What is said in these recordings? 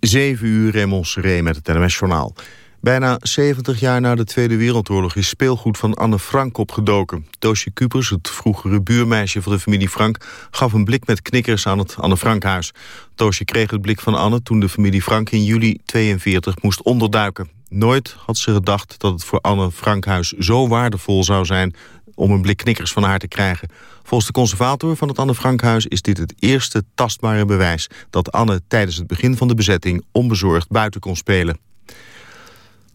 7 uur Raymond Seré met het NMS-journaal. Bijna 70 jaar na de Tweede Wereldoorlog is speelgoed van Anne Frank opgedoken. Doosje Kupers, het vroegere buurmeisje van de familie Frank... gaf een blik met knikkers aan het Anne Frankhuis. Doosje kreeg het blik van Anne toen de familie Frank in juli 42 moest onderduiken. Nooit had ze gedacht dat het voor Anne Frankhuis zo waardevol zou zijn om een blik knikkers van haar te krijgen. Volgens de conservator van het Anne Frankhuis is dit het eerste tastbare bewijs... dat Anne tijdens het begin van de bezetting onbezorgd buiten kon spelen.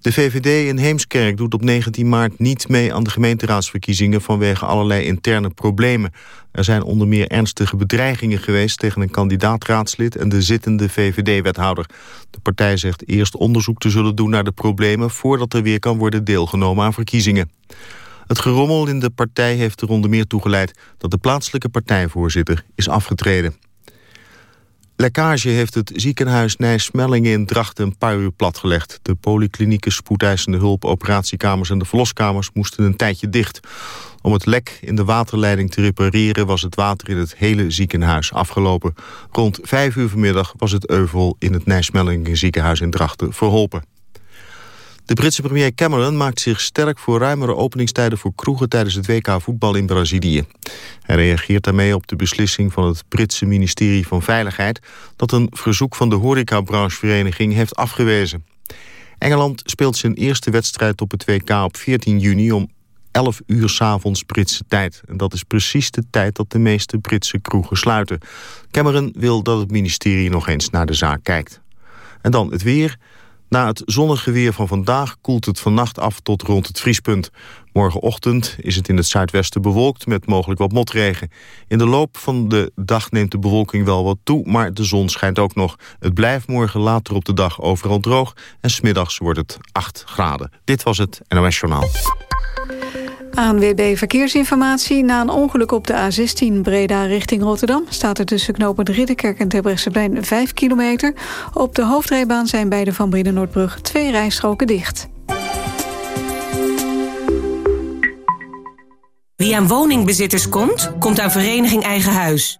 De VVD in Heemskerk doet op 19 maart niet mee aan de gemeenteraadsverkiezingen vanwege allerlei interne problemen. Er zijn onder meer ernstige bedreigingen geweest tegen een kandidaat-raadslid en de zittende VVD-wethouder. De partij zegt eerst onderzoek te zullen doen naar de problemen voordat er weer kan worden deelgenomen aan verkiezingen. Het gerommel in de partij heeft er onder meer toegeleid dat de plaatselijke partijvoorzitter is afgetreden. Lekkage heeft het ziekenhuis Nijsmellingen in Drachten een paar uur platgelegd. De polyklinieken, spoedeisende hulp, operatiekamers en de verloskamers moesten een tijdje dicht. Om het lek in de waterleiding te repareren was het water in het hele ziekenhuis afgelopen. Rond vijf uur vanmiddag was het euvel in het Nijsmellingen ziekenhuis in Drachten verholpen. De Britse premier Cameron maakt zich sterk voor ruimere openingstijden voor kroegen tijdens het WK voetbal in Brazilië. Hij reageert daarmee op de beslissing van het Britse ministerie van Veiligheid dat een verzoek van de horecabranchevereniging heeft afgewezen. Engeland speelt zijn eerste wedstrijd op het WK op 14 juni om 11 uur s'avonds Britse tijd. En dat is precies de tijd dat de meeste Britse kroegen sluiten. Cameron wil dat het ministerie nog eens naar de zaak kijkt. En dan het weer. Na het zonnige weer van vandaag koelt het vannacht af tot rond het vriespunt. Morgenochtend is het in het zuidwesten bewolkt met mogelijk wat motregen. In de loop van de dag neemt de bewolking wel wat toe, maar de zon schijnt ook nog. Het blijft morgen later op de dag overal droog en smiddags wordt het 8 graden. Dit was het NOS Journaal. ANWB Verkeersinformatie. Na een ongeluk op de A16 Breda richting Rotterdam... staat er tussen knopen Ridderkerk en Terbrechtseplein 5 kilometer. Op de hoofdrijbaan zijn bij de Van Brieden Noordbrug twee rijstroken dicht. Wie aan woningbezitters komt, komt aan Vereniging Eigen Huis.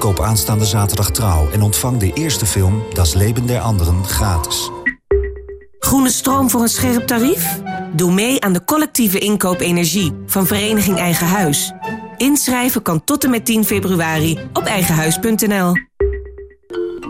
Koop aanstaande zaterdag trouw en ontvang de eerste film Das Leben der Anderen gratis. Groene stroom voor een scherp tarief? Doe mee aan de collectieve inkoop energie van Vereniging Eigen Huis. Inschrijven kan tot en met 10 februari op eigenhuis.nl.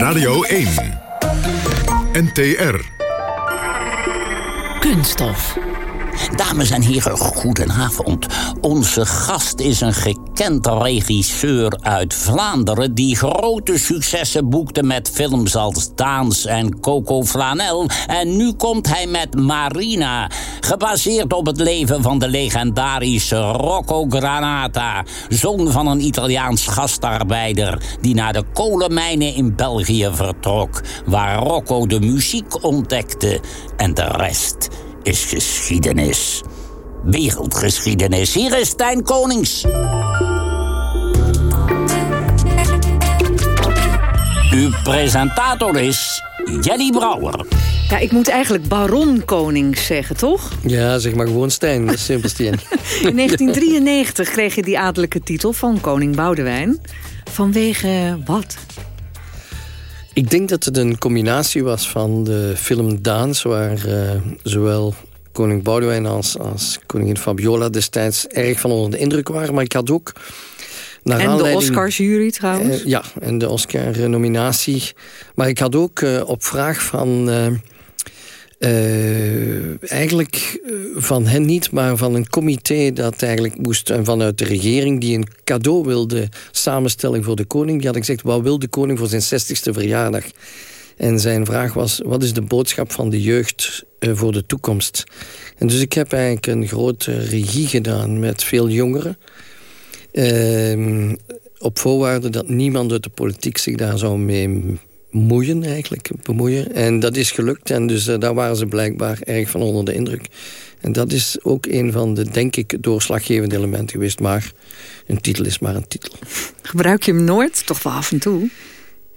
Radio 1. NTR. Kunststof. Dames en heren, goedenavond. Onze gast is een gekend regisseur uit Vlaanderen... die grote successen boekte met films als Daans en Coco Flanel. En nu komt hij met Marina, gebaseerd op het leven van de legendarische Rocco Granata... zoon van een Italiaans gastarbeider... die naar de kolenmijnen in België vertrok... waar Rocco de muziek ontdekte en de rest is geschiedenis. Wereldgeschiedenis. Hier is Stijn Konings. Uw presentator is Jelly Brouwer. Ja, ik moet eigenlijk baron Konings zeggen, toch? Ja, zeg maar gewoon Stijn, dat is simpelste in. In 1993 kreeg je die adellijke titel van koning Boudewijn. Vanwege wat? Ik denk dat het een combinatie was van de film Daans... waar uh, zowel koning Boudewijn als, als koningin Fabiola destijds erg van onder de indruk waren. Maar ik had ook Naar en de Oscars-jury trouwens? ja, en de Oscar-nominatie. Maar ik had ook op vraag van uh, eigenlijk eh, van hen niet, maar van een comité dat eigenlijk moest... en vanuit de regering die een cadeau wilde samenstelling voor de koning. Die had gezegd, wat wil de koning voor zijn 60ste verjaardag? En zijn vraag was, wat is de boodschap van de jeugd uh, voor de toekomst? En dus ik heb eigenlijk een grote regie gedaan met veel jongeren. Uh, op voorwaarde dat niemand uit de politiek zich daar zou mee moeien eigenlijk, bemoeien. En dat is gelukt en dus uh, daar waren ze blijkbaar erg van onder de indruk. En dat is ook een van de, denk ik, doorslaggevende elementen geweest. Maar een titel is maar een titel. Gebruik je hem nooit? Toch wel af en toe?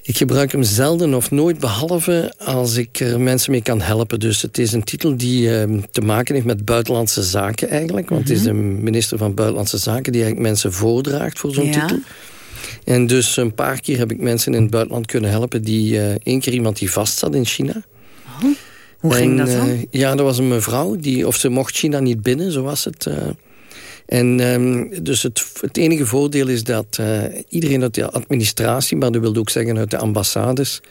Ik gebruik hem zelden of nooit, behalve als ik er mensen mee kan helpen. Dus het is een titel die uh, te maken heeft met buitenlandse zaken eigenlijk. Want het is mhm. de minister van Buitenlandse Zaken die eigenlijk mensen voordraagt voor zo'n ja. titel. En dus een paar keer heb ik mensen in het buitenland kunnen helpen... die uh, één keer iemand die vast zat in China. Oh, hoe ging dat dan? Uh, ja, er was een mevrouw, die, of ze mocht China niet binnen, zo was het... Uh, en um, dus het, het, enige voordeel is dat iedereen uit de administratie... maar dat wil ook zeggen uit de ambassades...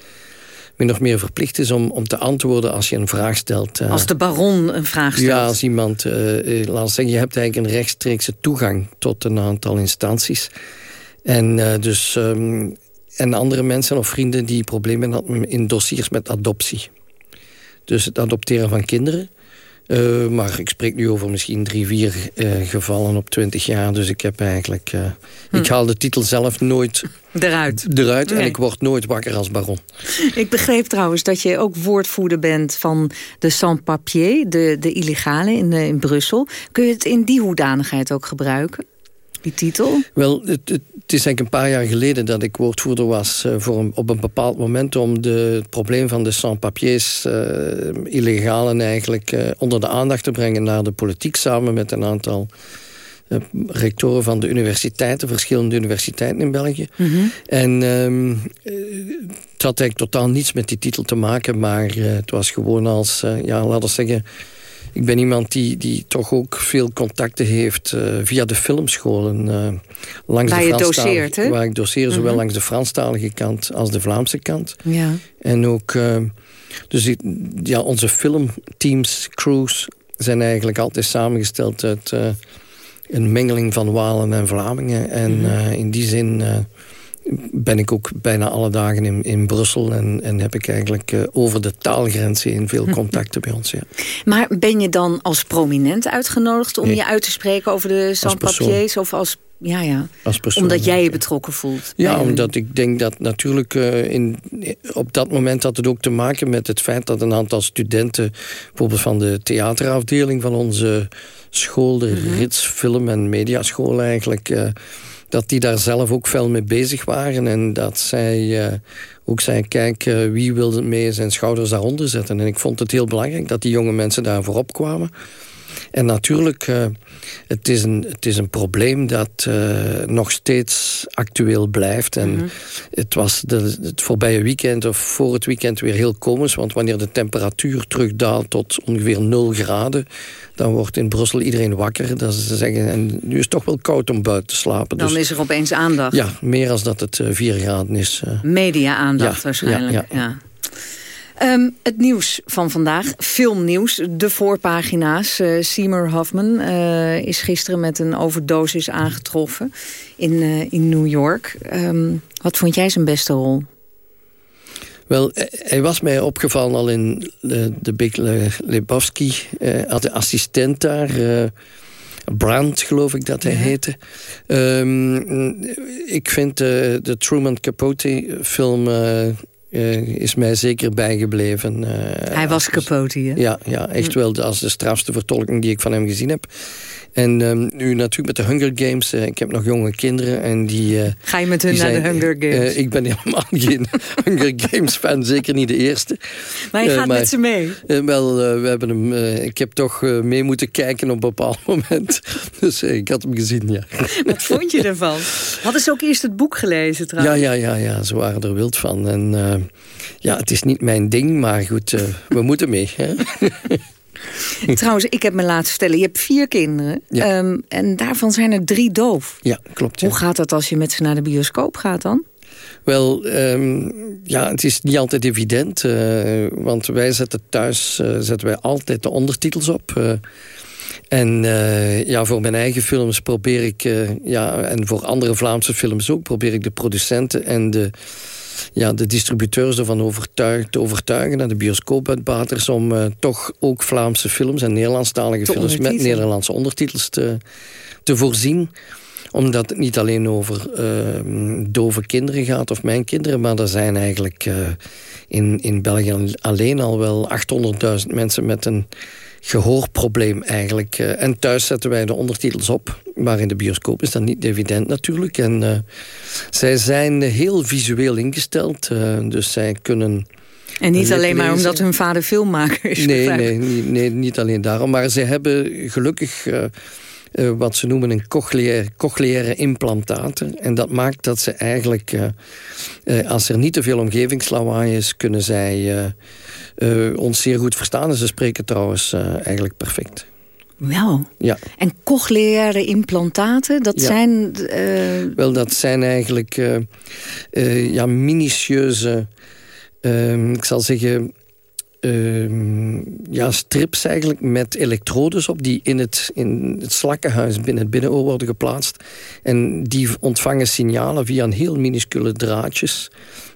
min of meer verplicht is om, om te antwoorden als je een vraag stelt. Uh, als de baron een vraag stelt? Ja, als iemand... Uh, laat zeggen, je hebt eigenlijk een rechtstreekse toegang... tot een aantal instanties. En uh, dus... Um, en andere mensen of vrienden die problemen hadden in dossiers met adoptie. Dus het adopteren van kinderen. Uh, maar ik spreek nu over misschien drie, vier uh, gevallen op twintig jaar. Dus ik heb eigenlijk... Uh, hm. Ik haal de titel zelf nooit eruit. eruit nee. En ik word nooit wakker als baron. Ik begreep trouwens dat je ook woordvoerder bent van de sans-papier. De, de illegale in, in Brussel. Kun je het in die hoedanigheid ook gebruiken? Die titel? Wel, het, het is eigenlijk een paar jaar geleden dat ik woordvoerder was... Uh, voor een, op een bepaald moment om de, het probleem van de sans-papiers... Uh, illegalen eigenlijk uh, onder de aandacht te brengen naar de politiek... samen met een aantal rectoren van de universiteiten... verschillende universiteiten in België. Mm -hmm. En um, het had eigenlijk totaal niets met die titel te maken... maar het was gewoon als, ja, laten we zeggen ik ben iemand die, die toch ook veel contacten heeft uh, via de filmscholen. Uh, langs waar de je doseert, hè? Waar ik doseer, zowel mhm. langs de Franstalige kant als de Vlaamse kant. Ja. En ook, uh, dus ja, onze filmteams, crews, zijn eigenlijk altijd samengesteld uit een mengeling van Walen en Vlamingen. En mm in die zin ben ik ook bijna alle dagen in, in Brussel... En, en heb ik eigenlijk uh, over de taalgrenzen in veel contacten bij ons. Ja. Maar ben je dan als prominent uitgenodigd om nee. je uit te spreken... over de sans-papiers of als ja, ja. Als persoon, omdat jij je betrokken voelt. Ja, omdat ik denk dat natuurlijk uh, in, op dat moment had het ook te maken met het feit dat een aantal studenten, bijvoorbeeld van de theaterafdeling van onze school, de mm -hmm. Rits Film- en Mediaschool eigenlijk, uh, dat die daar zelf ook veel mee bezig waren. En dat zij uh, ook zei, kijk, uh, wie wilde mee zijn schouders daaronder zetten. En ik vond het heel belangrijk dat die jonge mensen daar voorop kwamen. En natuurlijk, uh, het, is een, het is een probleem dat uh, nog steeds actueel blijft. En mm -hmm. het was de, het voorbije weekend of voor het weekend weer heel komisch. Want wanneer de temperatuur terugdaalt tot ongeveer 0 graden... dan wordt in Brussel iedereen wakker. Dat ze zeggen, en nu is het toch wel koud om buiten te slapen. Dan dus, is er opeens aandacht. Ja, meer als dat het uh, 4 graden is. Media-aandacht ja, waarschijnlijk, ja. ja. ja. Um, het nieuws van vandaag, filmnieuws, de voorpagina's. Uh, Seymour Hoffman uh, is gisteren met een overdosis aangetroffen in, uh, in New York. Um, wat vond jij zijn beste rol? Wel, hij was mij opgevallen al in de, de Big Lebowski. als de assistent daar... Brandt, geloof ik dat hij ja. heette. Um, ik vind de Truman Capote film uh, is mij zeker bijgebleven. Uh, Hij was Capote, hè? Ja, ja, echt wel als de strafste vertolking die ik van hem gezien heb. En um, nu natuurlijk met de Hunger Games. Uh, ik heb nog jonge kinderen. En die, Ga je met hun naar zijn, de Hunger Games? Ik ben helemaal geen Hunger Games fan. Zeker niet de eerste. Maar je gaat maar, met ze mee? wel, we hebben hem, ik heb toch mee moeten kijken op een bepaald moment. Dus ik had hem gezien, ja. Wat vond je ervan? Hadden ze ook eerst het boek gelezen trouwens? Ja, ja, ja, ja ze waren er wild van. En ja, het is niet mijn ding, maar goed, we moeten mee. Hè? Trouwens, ik heb me laten vertellen, je hebt vier kinderen. Ehm, en daarvan zijn er drie doof. Ja, klopt. Hoe gaat dat als je met ze naar de bioscoop gaat dan? Wel, ehm, ja, het is niet altijd evident. Uh, want wij zetten thuis uh, zetten wij altijd de ondertitels op. Uh, en ja, voor mijn eigen films probeer ik... ja, en voor andere Vlaamse films ook... probeer ik de producenten en de ja, de distributeurs ervan overtuig, te overtuigen... en de bioscoopuitbaters om uh, toch ook Vlaamse films... en Nederlandstalige films met Nederlandse ondertitels te, te voorzien. Omdat het niet alleen over uh, dove kinderen gaat, of mijn kinderen... maar er zijn eigenlijk uh, in, in België alleen al wel 800.000 mensen met een gehoorprobleem eigenlijk. Uh, en thuis zetten wij de ondertitels op. Maar in de bioscoop is dat niet evident natuurlijk. En uh, zij zijn heel visueel ingesteld. Uh, dus zij kunnen... En niet alleen maar omdat hun vader filmmaker is. Nee, nee, nee, nee, niet alleen daarom. Maar ze hebben gelukkig... Uh, wat ze noemen een cochleaire, cochleaire implantaten. En dat maakt dat ze eigenlijk, uh, uh, als er niet te veel omgevingslawaai is, kunnen zij ons zeer goed verstaan. En ze spreken trouwens eigenlijk perfect. Wel. Ja. En cochleaire implantaten, dat ja. zijn... Wel, dat zijn eigenlijk ja, minutieuze... Ehm, ik zal zeggen, uh, ja, strips eigenlijk met elektrodes op... die in het, in het slakkenhuis binnen het binnenoor worden geplaatst. En die ontvangen signalen via een heel minuscule draadjes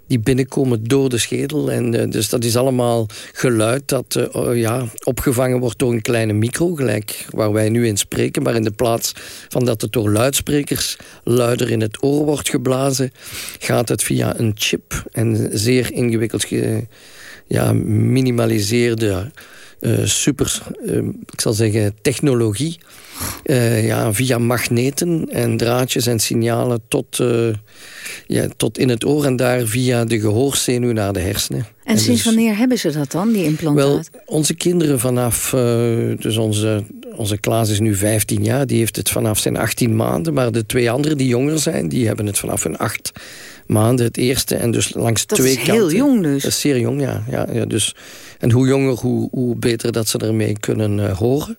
die binnenkomen door de schedel. En, uh, dus dat is allemaal geluid dat uh, oh, ja, opgevangen wordt door een kleine micro, gelijk waar wij nu in spreken. Maar in de plaats van dat het door luidsprekers luider in het oor wordt geblazen, gaat het via een chip en zeer ingewikkeld ge ja, minimaliseerde uh, super, uh, ik zal zeggen, technologie. Uh, ja, via magneten en draadjes en signalen tot, ja, tot in het oor... en daar via de gehoorzenuw naar de hersenen. En, en sinds dus, wanneer hebben ze dat dan, die implantaat? Wel, onze kinderen vanaf... dus onze, onze Klaas is nu 15 jaar, die heeft het vanaf zijn 18 maanden. Maar de twee anderen die jonger zijn, die hebben het vanaf hun 8 maanden het eerste. En dus langs dat twee kanten. Dat is heel jong dus. Dat is zeer jong, ja. ja, ja dus, en hoe jonger, hoe, hoe beter dat ze ermee kunnen uh, horen.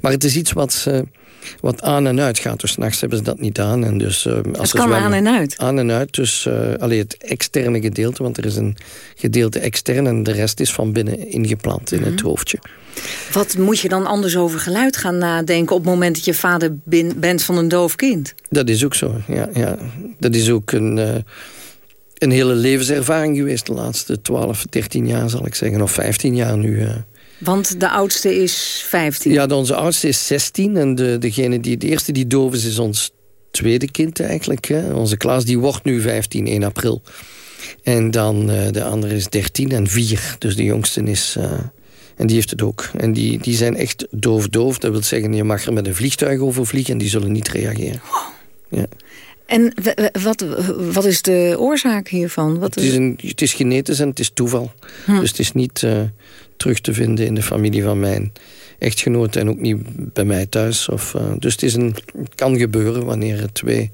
Maar het is iets wat, wat aan en uit gaat. Dus s'nachts hebben ze dat niet aan. En dus, uh, als het kan aan en uit? Aan en uit. Dus alleen het externe gedeelte. Want er is een gedeelte extern en de rest is van binnen ingeplant in mm -hmm. het hoofdje. Wat moet je dan anders over geluid gaan nadenken... op het moment dat je vader bent van een doof kind? Dat is ook zo, ja. ja. Dat is ook een, uh, een hele levenservaring geweest... de laatste 12, 13 jaar, zal ik zeggen. Of 15 jaar nu. Want de oudste is 15? Ja, onze oudste is 16. En de, degene die, de eerste die doof is, is ons tweede kind eigenlijk. Hè. Onze Klaas die wordt nu 15, 1 april. En dan uh, de andere is 13 en 4. Dus de jongste is... En die heeft het ook. En die, die zijn echt doof-doof. Dat wil zeggen, je mag er met een vliegtuig over vliegen... en die zullen niet reageren. Ja. En wat, wat is de oorzaak hiervan? Wat het, is een, het is genetisch en het is toeval. Hm. Dus het is niet uh, terug te vinden in de familie van mijn echtgenoot... en ook niet bij mij thuis. Of, uh, dus het, is een, het kan gebeuren wanneer er twee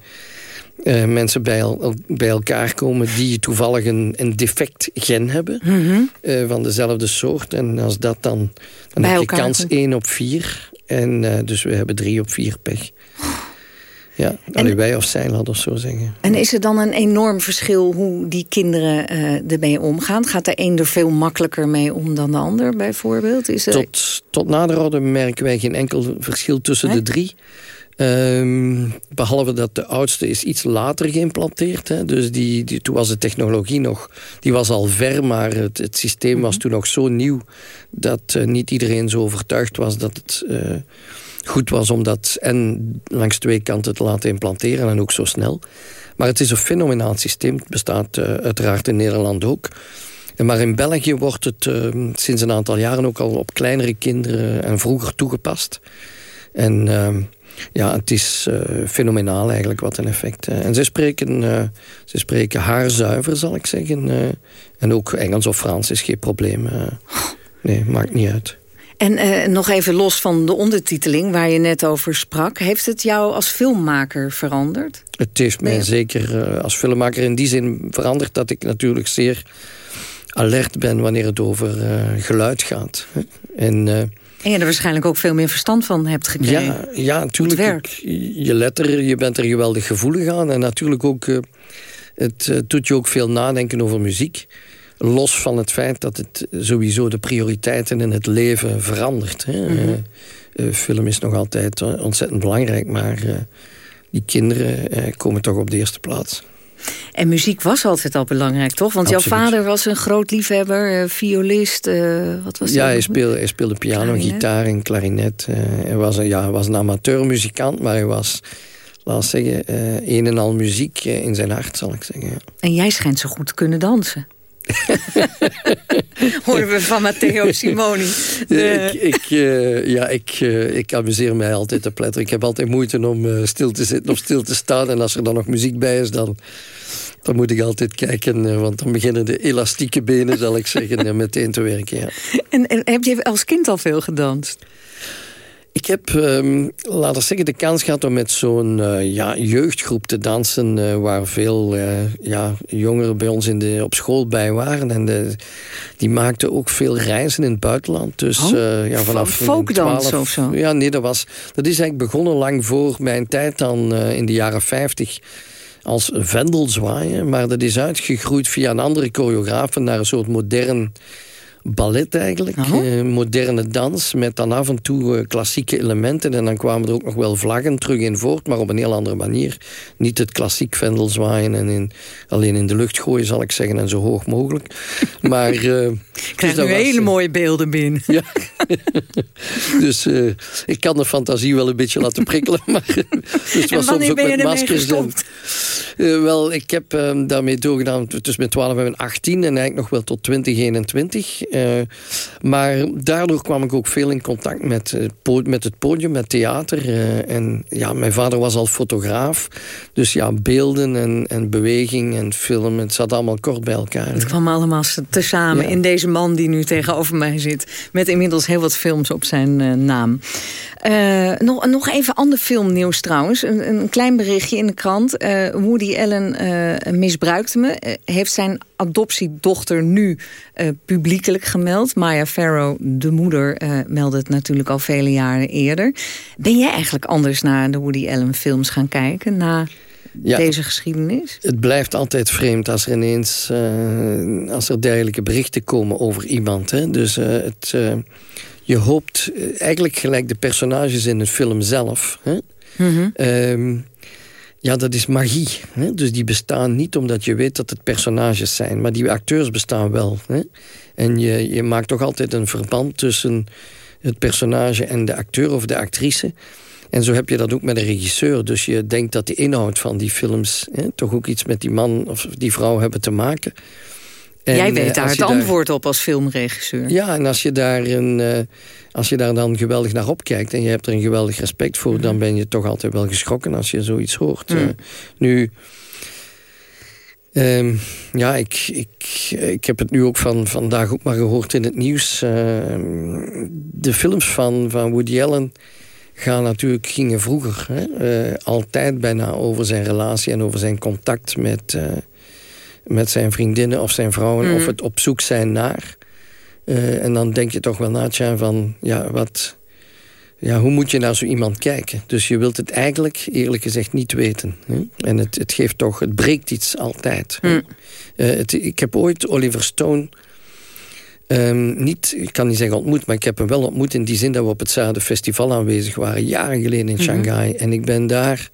uh, mensen bij, el, bij, elkaar komen die toevallig een, een defect gen hebben mm -hmm. uh, van dezelfde soort. En als dat dan, dan heb je kans 1 op 4. En uh, dus we hebben 3 op 4 pech. Ja, en, wij of zij, laat ons zo zeggen. En is er dan een enorm verschil hoe die kinderen ermee omgaan? Gaat de een er veel makkelijker mee om dan de ander bijvoorbeeld? Is er... tot, tot naderhand merken wij geen enkel verschil tussen de drie. Um, behalve dat de oudste is iets later geïmplanteerd. Hè. Dus die, die, toen was de technologie nog... Die was al ver, maar het, het systeem was toen nog zo nieuw... dat uh, niet iedereen zo overtuigd was dat het uh, goed was... om dat en langs twee kanten te laten implanteren en ook zo snel. Maar het is een fenomenaal systeem. Het bestaat uh, uiteraard in Nederland ook. Maar in België wordt het sinds een aantal jaren ook al op kleinere kinderen... en vroeger toegepast. En ehm, ja, het is uh, fenomenaal eigenlijk wat een effect. En ze spreken, ze spreken haarzuiver, zal ik zeggen. en ook Engels of Frans is geen probleem. nee, maakt niet uit. En nog even los van de ondertiteling waar je net over sprak. Heeft het jou als filmmaker veranderd? Het heeft mij nee. zeker als filmmaker in die zin veranderd... dat ik natuurlijk zeer alert ben wanneer het over geluid gaat. En En je er waarschijnlijk ook veel meer verstand van hebt gekregen. Ja, ja natuurlijk. je let er, je bent er geweldig gevoelig aan. En natuurlijk ook, het doet je ook veel nadenken over muziek. Los van het feit dat het sowieso de prioriteiten in het leven verandert. Hè. Mm -hmm. uh, film is nog altijd ontzettend belangrijk, maar die kinderen komen toch op de eerste plaats. En muziek was altijd al belangrijk, toch? Want Absoluut. jouw vader was een groot liefhebber, violist, wat was Ja, hij speelde, hij speelde piano, klarinet. gitaar en klarinet. Hij was een, ja, was een amateurmuzikant, maar hij was, laat zeggen, een en al muziek in zijn hart, zal ik zeggen. Ja. En jij schijnt zo goed te kunnen dansen. Horen we van Matteo Simoni. Ja, ik, ik, uh, ja, ik, uh, ik amuseer mij altijd te pletteren. Ik heb altijd moeite om uh, stil te zitten of stil te staan. En als er dan nog muziek bij is, dan, dan moet ik altijd kijken. want dan beginnen de elastieke benen, zal ik zeggen, meteen te werken. Ja. En, en heb je als kind al veel gedanst? Ik heb, um, laten we zeggen, de kans gehad om met zo'n uh, ja, jeugdgroep te dansen... Uh, waar veel uh, ja, jongeren bij ons in de, op school bij waren. En de, die maakten ook veel reizen in het buitenland. Dus oh, ja, vanaf folkdans of zo? Ja, nee, dat, was, dat is eigenlijk begonnen lang voor mijn tijd dan in de jaren 50 als vendelzwaaien. Maar dat is uitgegroeid via een andere choreograaf naar een soort modern ballet eigenlijk. Uh, moderne dans met dan af en toe uh, klassieke elementen. En dan kwamen er ook nog wel vlaggen terug in voort, maar op een heel andere manier. Niet het klassiek vendelzwaaien en in, alleen in de lucht gooien, zal ik zeggen, en zo hoog mogelijk. Maar, uh, ik krijg dus nu was, hele mooie beelden binnen. Ja. dus ik kan de fantasie wel een beetje laten prikkelen. Maar, dus het was soms ook met maskers. En, wel, ik heb daarmee doorgedaan tussen met 12 en 18 en eigenlijk nog wel tot 2021. Uh, maar daardoor kwam ik ook veel in contact met, uh, met het podium, met theater. Uh, en ja, mijn vader was al fotograaf. Dus ja, beelden en, en beweging en film, het zat allemaal kort bij elkaar. Het kwam allemaal tezamen ja. in deze man die nu tegenover mij zit. Met inmiddels heel wat films op zijn naam. nog, nog even ander filmnieuws trouwens. Een, een klein berichtje in de krant. Woody Allen misbruikte me. heeft zijn adoptiedochter nu publiekelijk gemeld. Maya Farrow, de moeder, uh, meldde het natuurlijk al vele jaren eerder. Ben jij eigenlijk anders naar de Woody Allen films gaan kijken... na ja, deze geschiedenis? Het blijft altijd vreemd als er ineens uh, als er dergelijke berichten komen over iemand. Hè? Dus uh, het, je hoopt eigenlijk gelijk de personages in een film zelf... Hè? Mm -hmm. um, ja, dat is magie. Hè? Dus die bestaan niet omdat je weet dat het personages zijn. Maar die acteurs bestaan wel. Hè? En je, je maakt toch altijd een verband tussen het personage en de acteur of de actrice. En zo heb je dat ook met een regisseur. Dus je denkt dat de inhoud van die films... Hè, toch ook iets met die man of die vrouw hebben te maken. En, Jij weet daar het daar... antwoord op als filmregisseur. Ja, en als je, daar een, uh, als je daar dan geweldig naar opkijkt... en je hebt er een geweldig respect voor... Mm. dan ben je toch altijd wel geschrokken als je zoiets hoort. Mm. Uh, nu... Um, ja, ik, ik, ik heb het nu ook van vandaag ook maar gehoord in het nieuws. Uh, de films van, van Woody Allen gaan natuurlijk, gingen vroeger hè, uh, altijd bijna over zijn relatie en over zijn contact met, uh, met zijn vriendinnen of zijn vrouwen, mm. of het op zoek zijn naar. Uh, en dan denk je toch wel na Tja, van, ja, wat, ja, hoe moet je naar zo iemand kijken? Dus je wilt het eigenlijk, eerlijk gezegd, niet weten. Hè? En het, het geeft toch, het breekt iets altijd. Mm. Uh, het, ik heb ooit Oliver Stone... Um, niet, ik kan niet zeggen ontmoet, maar ik heb hem wel ontmoet... in die zin dat we op het Zuiden Festival aanwezig waren... jaren geleden in Shanghai. Mm -hmm. En ik ben daar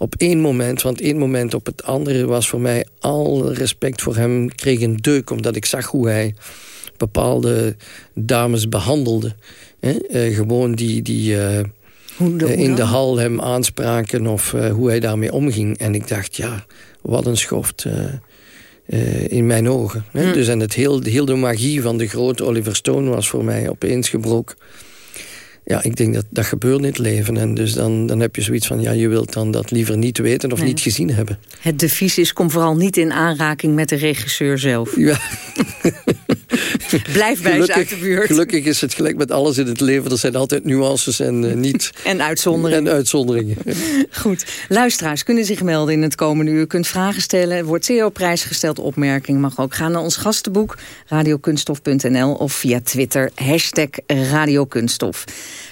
op één moment, want één moment op het andere... was voor mij al respect voor hem, kreeg een deuk... omdat ik zag hoe hij bepaalde dames behandelde... He, uh, gewoon die, die uh, de, in de hal hem aanspraken of uh, hoe hij daarmee omging. En ik dacht, ja, wat een schoft in mijn ogen. Mm. Dus en het heel, heel de magie van de grote Oliver Stone was voor mij opeens gebroken. Ja, ik denk dat dat gebeurt in het leven. En dus dan, dan heb je zoiets van, ja, je wilt dan dat liever niet weten of nee. niet gezien hebben. Het devies is, kom vooral niet in aanraking met de regisseur zelf. Ja, Blijf bij ze uit de buurt. Gelukkig is het gelijk met alles in het leven. Er zijn altijd nuances en uh, niet... en uitzonderingen. En uitzonderingen. Goed. Luisteraars kunnen zich melden in het komende uur. kunt vragen stellen. Wordt zeer op prijs gesteld. Opmerking mag ook. gaan naar ons gastenboek radiokunststof.nl of via Twitter hashtag radiokunststof.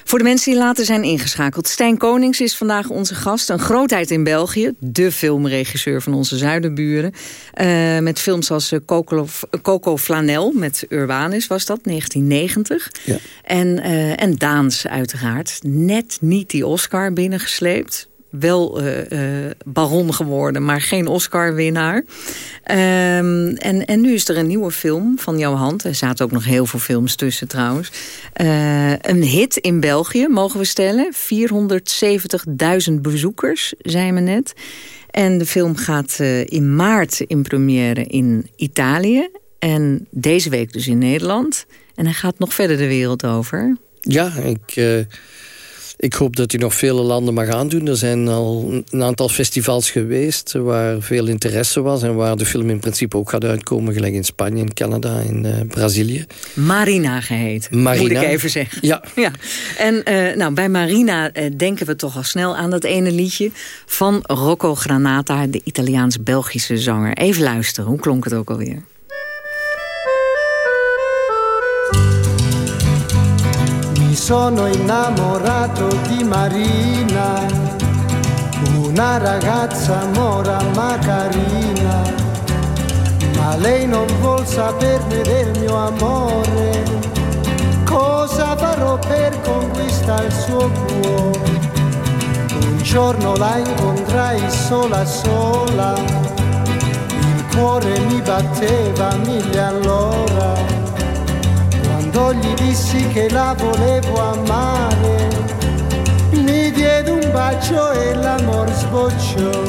Voor de mensen die later zijn ingeschakeld. Stijn Konings is vandaag onze gast. Een grootheid in België. De filmregisseur van onze zuidenburen. Uh, met films als uh, Coco, Coco Flanel met Urbanus was dat, 1990. Ja. En, uh, en Daans uiteraard. Net niet die Oscar binnengesleept wel uh, uh, baron geworden, maar geen Oscar-winnaar. Um, en, en nu is er een nieuwe film van jouw hand. Er zaten ook nog heel veel films tussen trouwens. Uh, een hit in België, mogen we stellen. 470.000 bezoekers, zijn we net. En de film gaat in maart in première in Italië. En deze week dus in Nederland. En hij gaat nog verder de wereld over. Ja, ik ik hoop dat hij nog vele landen mag aandoen. Er zijn al een aantal festivals geweest waar veel interesse was... en waar de film in principe ook gaat uitkomen... gelijk in Spanje, in Canada, in uh, Brazilië. Marina geheten, Marina. moet ik even zeggen. Ja. ja. En uh, nou, bij Marina uh, denken we toch al snel aan dat ene liedje... van Rocco Granata, de Italiaans-Belgische zanger. Even luisteren, hoe klonk het ook alweer? Sono innamorato di Marina, una ragazza mora ma carina, ma lei non vuol saperne del mio amore, cosa farò per conquistare il suo cuore? Un giorno la incontrai sola sola, il cuore mi batteva mille all'ora quando gli dissi che la volevo amare, mi diede un bacio e l'amor sbocciò.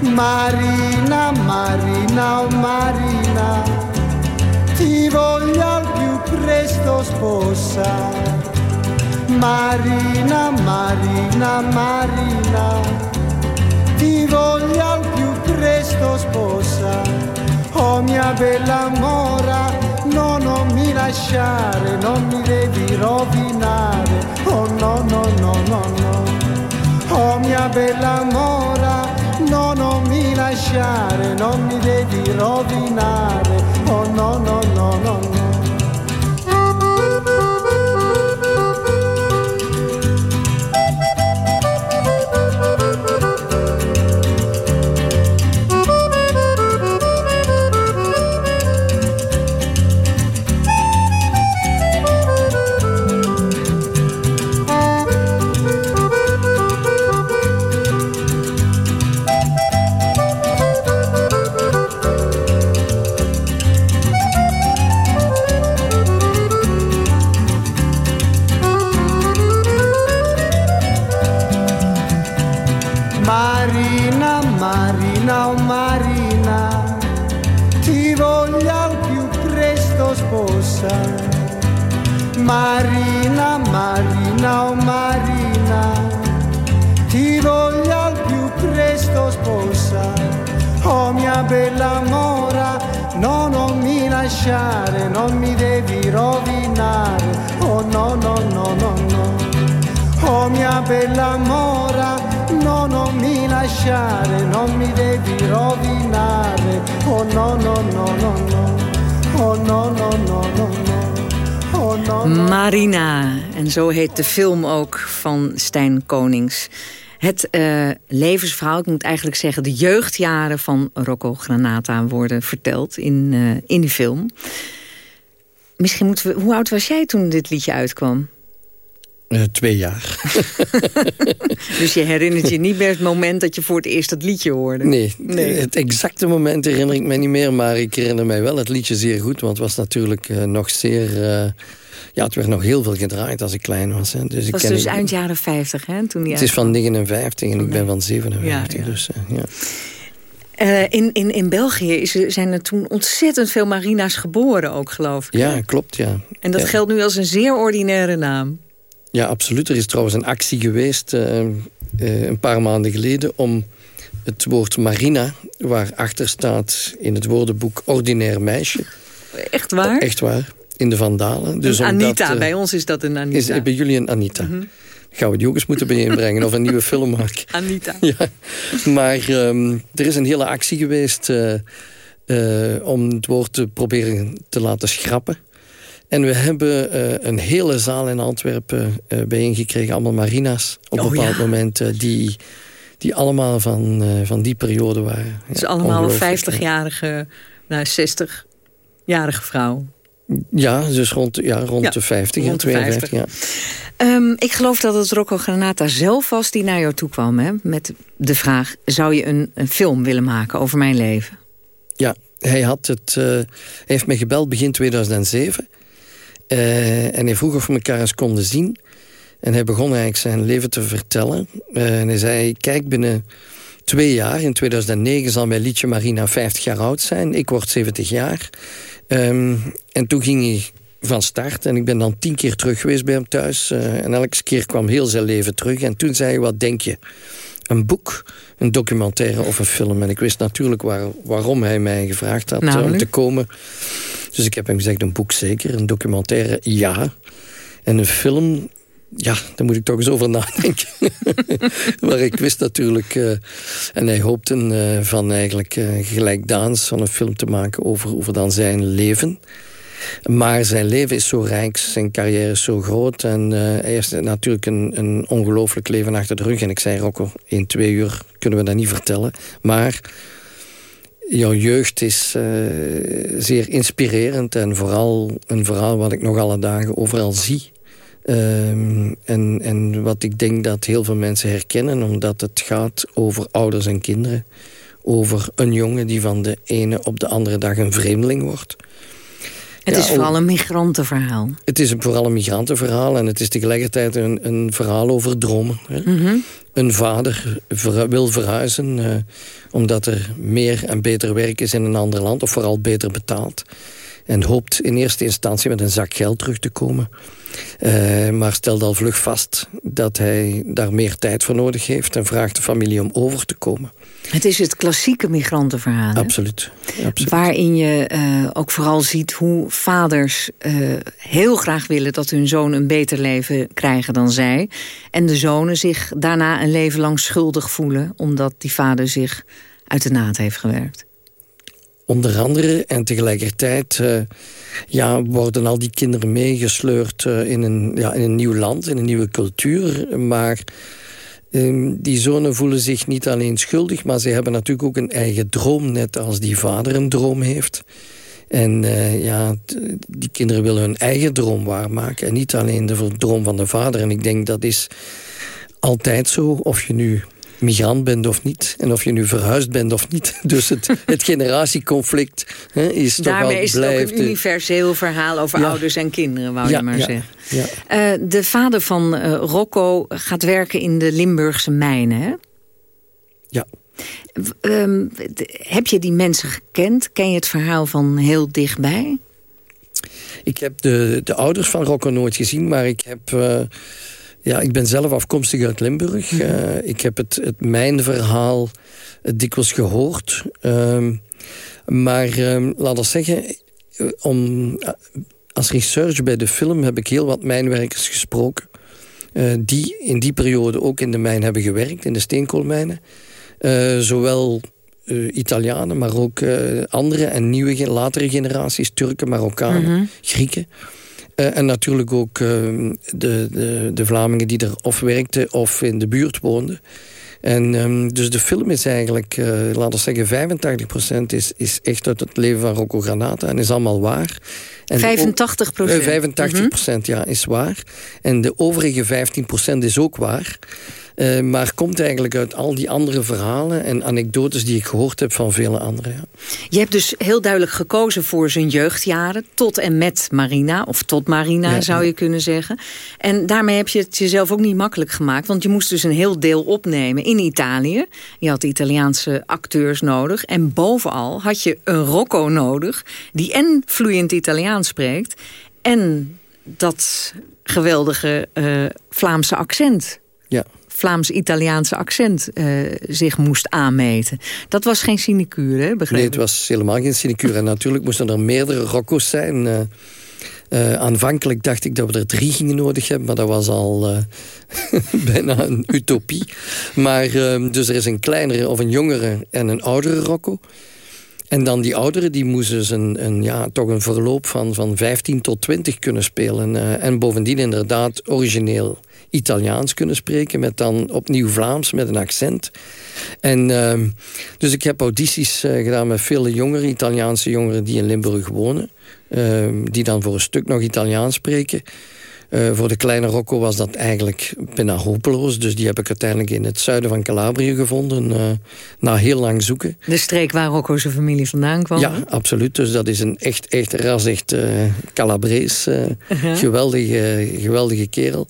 Marina, Marina, oh Marina, ti voglio al più presto sposa. Marina, Marina, Marina, ti voglio al più presto sposa. Oh mia bella mora, no, non mi lasciare, non mi devi rovinare, oh no, no, no, no, no. Oh mia bella mora, no, non mi lasciare, non mi devi rovinare, oh no, no, no, no, no. De film ook van Stijn Konings. Het uh, levensverhaal, ik moet eigenlijk zeggen... de jeugdjaren van Rocco Granata worden verteld in, uh, in die film. Misschien moeten we... Hoe oud was jij toen dit liedje uitkwam? Uh, twee jaar. dus je herinnert je niet meer het moment dat je voor het eerst dat liedje hoorde? Nee, nee. het exacte moment herinner ik me niet meer. Maar ik herinner mij wel het liedje zeer goed. Want het was natuurlijk uh, nog zeer... Uh, ja, het werd nog heel veel gedraaid als ik klein was. Hè. Dus het was ik dus eind jaren 50, hè? Toen het is van 59 en ik ben van 57. Ja, ja. Dus, ja. Uh, in, in, in België is, zijn er toen ontzettend veel marina's geboren ook, geloof ik. Ja, klopt, ja. En dat ja. geldt nu als een zeer ordinaire naam. Ja, absoluut. Er is trouwens een actie geweest uh, uh, een paar maanden geleden... om het woord marina, waarachter staat in het woordenboek ordinair meisje... Echt waar? Echt waar. In de Vandalen. Dus Anita, bij ons is dat een Anita. Is, bij jullie een Anita. Mm -hmm. Gaan we die ook eens moeten bijeenbrengen of een nieuwe film maken. Anita. Ja. Maar um, er is een hele actie geweest om het woord te proberen te laten schrappen. En we hebben uh, een hele zaal in Antwerpen uh, bijeengekregen. Allemaal marina's op een oh, bepaald ja. moment. Uh, die, die allemaal van, van die periode waren. Dus ja, allemaal 50-jarige, nou 60-jarige vrouw. Ja, dus rond, ja, rond ja, de 50 rond de 52. 50. Ja. Um, ik geloof dat het Rocco Granata zelf was die naar jou toe kwam. Hè? Met de vraag, zou je een, een film willen maken over mijn leven? Ja, hij, had het, hij heeft me gebeld begin 2007. Uh, en hij vroeg of we elkaar eens konden zien. En hij begon eigenlijk zijn leven te vertellen. Uh, en hij zei, kijk, binnen twee jaar, in 2009 zal mijn liedje Marina 50 jaar oud zijn. Ik word 70 jaar. Um, en toen ging hij van start. En ik ben dan tien keer terug geweest bij hem thuis. Uh, en elke keer kwam heel zijn leven terug. En toen zei hij, wat denk je? Een boek, een documentaire of een film. En ik wist natuurlijk waar, waarom hij mij gevraagd had uh, om te komen. Dus ik heb hem gezegd, een boek zeker. Een documentaire, ja. En een film, ja, daar moet ik toch eens over nadenken. maar ik wist natuurlijk... Uh, en hij hoopte uh, van eigenlijk uh, gelijkdaans van een film te maken... over, over dan zijn leven. Maar zijn leven is zo rijk, zijn carrière is zo groot... en hij heeft natuurlijk een, een ongelooflijk leven achter de rug. En ik zei, Rocco, in twee uur kunnen we dat niet vertellen. Maar jouw jeugd is uh, zeer inspirerend en vooral een verhaal wat ik nog alle dagen overal zie. Um, en, en wat ik denk dat heel veel mensen herkennen, omdat het gaat over ouders en kinderen. Over een jongen die van de ene op de andere dag een vreemdeling wordt. Het ja, is vooral een migrantenverhaal. Het is vooral een migrantenverhaal en het is tegelijkertijd een, een verhaal over dromen. Hè? Mm -hmm. Een vader ver, wil verhuizen uh, omdat er meer en beter werk is in een ander land... of vooral beter betaald. En hoopt in eerste instantie met een zak geld terug te komen. Uh, maar stelt al vlug vast dat hij daar meer tijd voor nodig heeft... en vraagt de familie om over te komen. Het is het klassieke migrantenverhaal. Absoluut. Absoluut. Waarin je uh, ook vooral ziet hoe vaders uh, heel graag willen... dat hun zoon een beter leven krijgen dan zij. En de zonen zich daarna een leven lang schuldig voelen... omdat die vader zich uit de naad heeft gewerkt. Onder andere en tegelijkertijd uh, ja, worden al die kinderen meegesleurd in, een, ja, in een nieuw land, in een nieuwe cultuur. Maar uh, die zonen voelen zich niet alleen schuldig, maar ze hebben natuurlijk ook een eigen droom, net als die vader een droom heeft. En uh, ja, die kinderen willen hun eigen droom waarmaken en niet alleen de droom van de vader. En ik denk dat is altijd zo, of je nu migrant bent of niet. En of je nu verhuisd bent of niet. Dus het, het generatieconflict hè, is Daarmee toch is het ook een universeel verhaal over ja. ouders en kinderen, wou ja, je maar ja, zeggen. Uh, de vader van uh, Rocco gaat werken in de Limburgse mijnen, hè? Ja. Um, heb je die mensen gekend? Ken je het verhaal van heel dichtbij? Ik heb de, de ouders van Rocco nooit gezien, maar ik heb... Ja, ik ben zelf afkomstig uit Limburg. Mm -hmm. uh, ik heb het, het mijn verhaal dikwijls gehoord. Uh, maar uh, laat ons zeggen, om, als research bij de film heb ik heel wat mijnwerkers gesproken. die in die periode ook in de mijn hebben gewerkt, in de steenkoolmijnen. zowel Italianen, maar ook andere en nieuwe, latere generaties, Turken, Marokkanen, mm -hmm. Grieken. Uh, en natuurlijk ook uh, de, de, de, Vlamingen die er of werkten of in de buurt woonden. En um, dus de film is eigenlijk, uh, laten we zeggen, 85% is, is echt uit het leven van Rocco Granata en is allemaal waar. En 85 procent? 85 mm -hmm. ja, is waar. En de overige 15% is ook waar. Uh, maar komt eigenlijk uit al die andere verhalen en anekdotes die ik gehoord heb van vele anderen. Ja. Je hebt dus heel duidelijk gekozen voor zijn jeugdjaren, tot en met Marina, of tot Marina ja, zou je kunnen zeggen. En daarmee heb je het jezelf ook niet makkelijk gemaakt, want je moest dus een heel deel opnemen in Italië. Je had Italiaanse acteurs nodig en bovenal had je een Rocco nodig die en vloeiend Italiaans spreekt en dat geweldige uh, Vlaamse accent ja Vlaams-Italiaanse accent uh, zich moest aanmeten. Dat was geen sinecure, hè? Nee, het was helemaal geen sinecure. en natuurlijk moesten er meerdere Rocco's zijn... Uh, uh, aanvankelijk dacht ik dat we er drie gingen nodig hebben, maar dat was al uh, bijna een utopie. Maar uh, dus er is een kleinere of een jongere en een oudere Rocco. En dan die ouderen, die moesten dus een, een, ja, toch een verloop van, van 15 tot 20 kunnen spelen. En bovendien inderdaad origineel Italiaans kunnen spreken... met dan opnieuw Vlaams, met een accent. En, uh, dus ik heb audities uh, gedaan met vele jongeren, Italiaanse jongeren... die in Limburg wonen. Uh, die dan voor een stuk nog Italiaans spreken. Uh, voor de kleine Rocco was dat eigenlijk bijna hopeloos. Dus die heb ik uiteindelijk in het zuiden van Calabrië gevonden. Uh, na heel lang zoeken. De streek waar Rocco zijn familie vandaan kwam? Ja, absoluut. Dus dat is een echt, echt ras, echt uh, Calabrees. -huh. geweldige, geweldige kerel.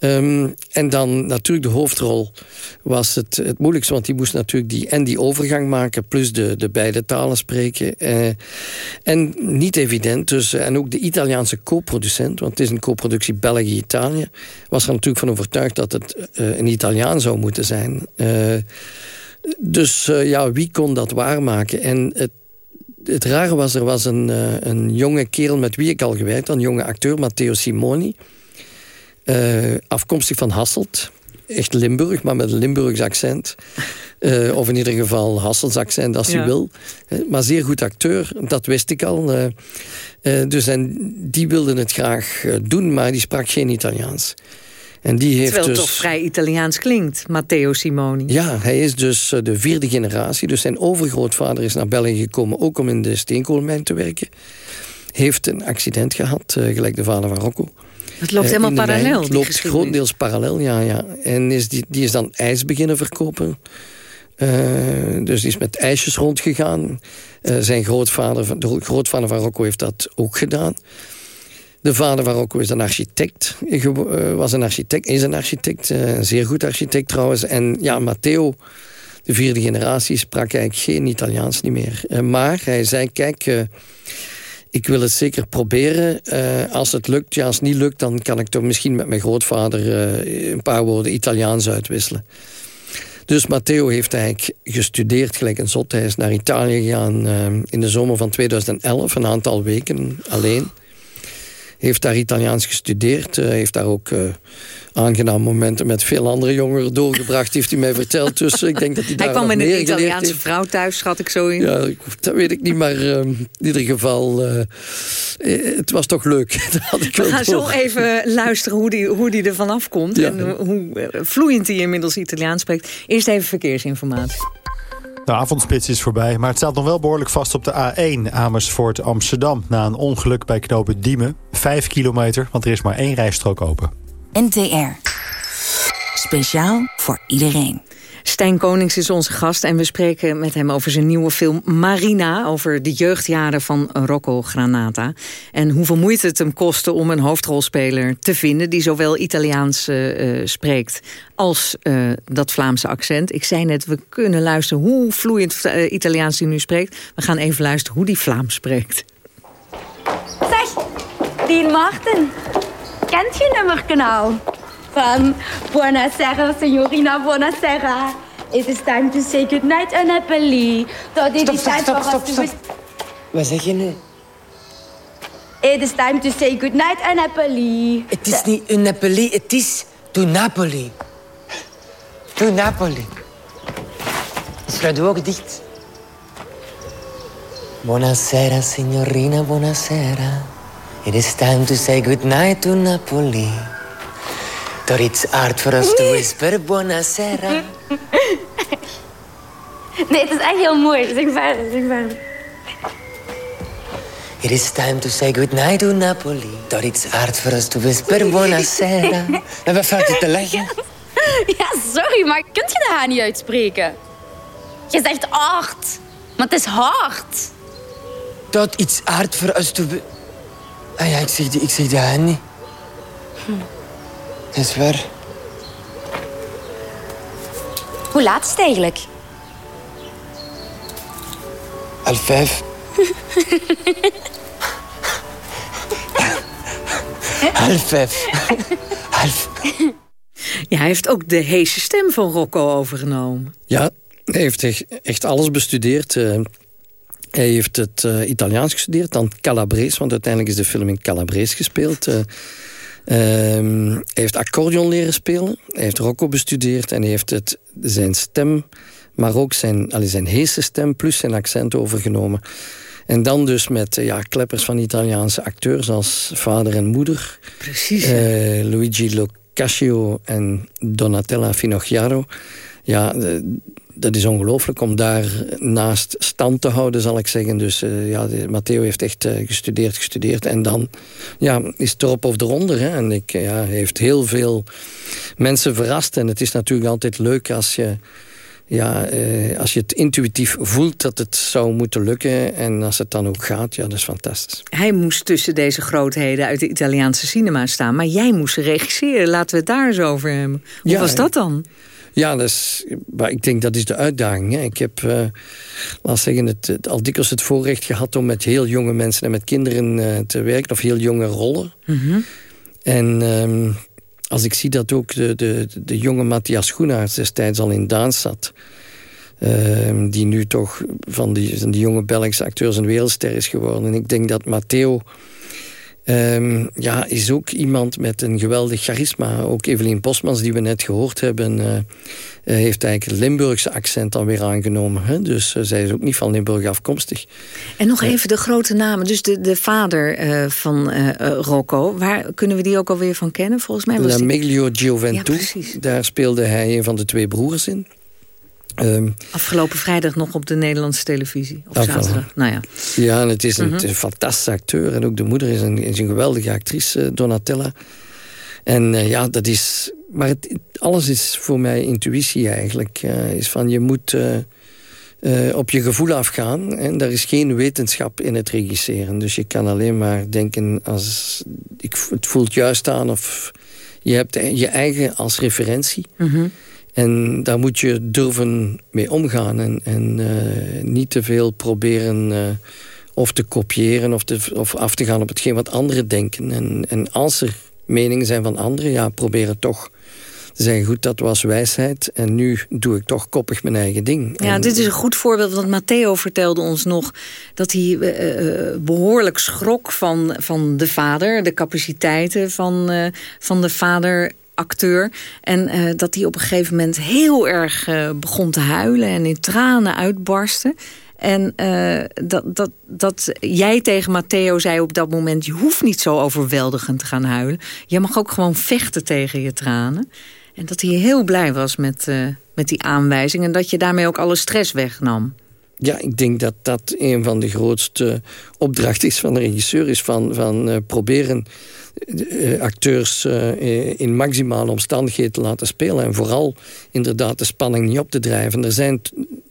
Um, en dan natuurlijk de hoofdrol was het, het moeilijkste. Want die moest natuurlijk die, en die overgang maken... plus de, de beide talen spreken. Uh, en niet evident. Dus, en ook de Italiaanse co-producent... want het is een co-productie België-Italië... was er natuurlijk van overtuigd dat het uh, een Italiaan zou moeten zijn. Dus ja, wie kon dat waarmaken? En het het rare was, er was een, een jonge kerel met wie ik al gewerkt had... een jonge acteur, Matteo Simoni... Uh, afkomstig van Hasselt. Echt Limburg, maar met een Limburgs accent. Uh, of in ieder geval Hassels accent, als ja. je wil. Maar zeer goed acteur, dat wist ik al. dus en die wilde het graag doen, maar die sprak geen Italiaans. En die heeft Terwijl het dus... toch vrij Italiaans klinkt, Matteo Simoni. Ja, hij is dus de vierde generatie. Dus zijn overgrootvader is naar België gekomen... ook om in de steenkoolmijn te werken. Heeft een accident gehad, gelijk de vader van Rocco. Het loopt helemaal parallel. Het loopt grotendeels parallel, ja. ja. En is die, die is dan ijs beginnen verkopen. Uh, dus die is met ijsjes rondgegaan. Uh, zijn grootvader, de grootvader van Rocco heeft dat ook gedaan. De vader van Rocco is een architect. Was een architect, is een architect. een zeer goed architect trouwens. En ja, Matteo, de vierde generatie, sprak eigenlijk geen Italiaans niet meer. maar hij zei, kijk ik wil het zeker proberen. Uh, als het lukt, ja, als het niet lukt... dan kan ik toch misschien met mijn grootvader uh, een paar woorden Italiaans uitwisselen. Dus Matteo heeft eigenlijk gestudeerd gelijk een zot. Hij is naar Italië gegaan uh, in de zomer van 2011, een aantal weken alleen. Heeft daar Italiaans gestudeerd, heeft daar ook aangenaam momenten met veel andere jongeren doorgebracht, heeft hij mij verteld. Dus ik denk dat hij daar Hij kwam met een Italiaanse heeft. vrouw thuis, schat ik zo in. Ja, dat weet ik niet, maar uh, in ieder geval, uh, het was toch leuk. dat had ik We gaan zo even luisteren hoe die, hoe die er vanaf komt ja. en hoe vloeiend hij inmiddels Italiaans spreekt. Eerst even verkeersinformatie. De avondspits is voorbij, maar het staat nog wel behoorlijk vast op de A1 Amersfoort Amsterdam. Na een ongeluk bij knopen Diemen. Vijf kilometer, want er is maar één rijstrook open. NTR. Speciaal voor iedereen. Stijn Konings is onze gast en we spreken met hem over zijn nieuwe film Marina... over de jeugdjaren van Rocco Granata. En hoeveel moeite het hem kostte om een hoofdrolspeler te vinden... die zowel Italiaans uh, spreekt als uh, dat Vlaamse accent. Ik zei net, we kunnen luisteren hoe vloeiend Italiaans hij nu spreekt. We gaan even luisteren hoe die Vlaams spreekt. Zeg, Dean Martin... Kent je nummerkanaal? Van Buonasera, signorina, buonasera. It is time to say goodnight and happily. Stop, stop, stop, stop, stop, stop. Wat zeg je nu? It is time to say goodnight and happily. Het is niet een Napoli, het is to Napoli. To Napoli. Sluit de ogen dicht. Buonasera, signorina, buonasera. It is time to say goodnight to Napoli. Door iets aard voor ons te whisper, buonasera. Nee, het is echt heel mooi. Zeg verder, zeg verder. It is time to say goodnight to Napoli. Door iets aard voor ons te whisper, buonasera. En wat valt te leggen? Ja, sorry, maar kunt je de H niet uitspreken? Je zegt aard, maar het is hard. Tot iets aard voor ons te... Ah ja, ik zeg, ik zeg de H niet. Hm. Dat is waar. Hoe laat is het eigenlijk? Half vijf. Half vijf. Half. Ja, hij heeft ook de heese stem van Rocco overgenomen. Ja, hij heeft echt alles bestudeerd. Uh, hij heeft het uh, Italiaans gestudeerd, dan Calabrese... want uiteindelijk is de film in Calabrese gespeeld... Uh, Um, hij heeft accordeon leren spelen. Hij heeft Rocco bestudeerd en hij heeft het, zijn stem, maar ook zijn, allee, zijn heese stem plus zijn accent overgenomen. En dan dus met ja, kleppers van Italiaanse acteurs als vader en moeder. Precies. Uh, Luigi Locascio en Donatella Finocchiaro. Ja, dat is ongelooflijk om daar naast stand te houden, zal ik zeggen. Dus uh, ja, Matteo heeft echt uh, gestudeerd, gestudeerd. En dan ja, is het erop of eronder. Hè. En ik, ja, heeft heel veel mensen verrast. En het is natuurlijk altijd leuk als je... Ja, eh, als je het intuïtief voelt dat het zou moeten lukken... en als het dan ook gaat, ja, dat is fantastisch. Hij moest tussen deze grootheden uit de Italiaanse cinema staan... maar jij moest regisseren. Laten we het daar eens over hebben. Hoe ja, was dat dan? Ja, dat is, maar ik denk dat is de uitdaging. Hè. Ik heb, uh, laat zeggen, het, het, al dikwijls het voorrecht gehad... om met heel jonge mensen en met kinderen uh, te werken... of heel jonge rollen. Mm -hmm. En um, als ik zie dat ook de, de, de jonge Matthias Schoenaerts destijds al in Daans zat... Uh, die nu toch van die, van die jonge Belgische acteurs een wereldster is geworden. En ik denk dat Matteo Um, ja, is ook iemand met een geweldig charisma. Ook Evelien Postmans, die we net gehoord hebben... Uh, heeft eigenlijk het Limburgse accent dan weer aangenomen. Hè? Dus uh, zij is ook niet van Limburg afkomstig. En nog even de grote namen. Dus de, de vader van Rocco. Waar kunnen we die ook alweer van kennen? Volgens mij was La Meglio Gioventù. Ja, Daar speelde hij een van de twee broers in. Um, Afgelopen vrijdag nog op de Nederlandse televisie. Of zaterdag. Nou ja. ja, en het is een, -hmm. fantastische acteur. En ook de moeder is een, is een geweldige actrice, Donatella. En uh, ja, dat is... Maar het, alles is voor mij intuïtie eigenlijk. Uh, is van, je moet uh, op je gevoel afgaan. En daar is geen wetenschap in het regisseren. Dus je kan alleen maar denken... als ik, het voelt juist aan of... Je hebt je eigen als referentie. Mm -hmm. En daar moet je durven mee omgaan. En, en uh, niet te veel proberen uh, of te kopiëren of, te, of af te gaan op hetgeen wat anderen denken. En, en als er meningen zijn van anderen, ja, probeer het toch te zeggen... goed, dat was wijsheid en nu doe ik toch koppig mijn eigen ding. Ja, en, dit is een goed voorbeeld, want Matteo vertelde ons nog... dat hij uh, behoorlijk schrok van, van de vader, de capaciteiten van, van de vader acteur. En uh, dat hij op een gegeven moment heel erg uh, begon te huilen... en in tranen uitbarstte. En uh, dat, dat, dat jij tegen Matteo zei op dat moment... je hoeft niet zo overweldigend te gaan huilen. Je mag ook gewoon vechten tegen je tranen. En dat hij heel blij was met, met die aanwijzing... en dat je daarmee ook alle stress wegnam. Ja, ik denk dat dat een van de grootste opdrachten is van de regisseur... is van, van proberen acteurs uh, in maximale omstandigheden te laten spelen. En vooral inderdaad de spanning niet op te drijven. Er zijn,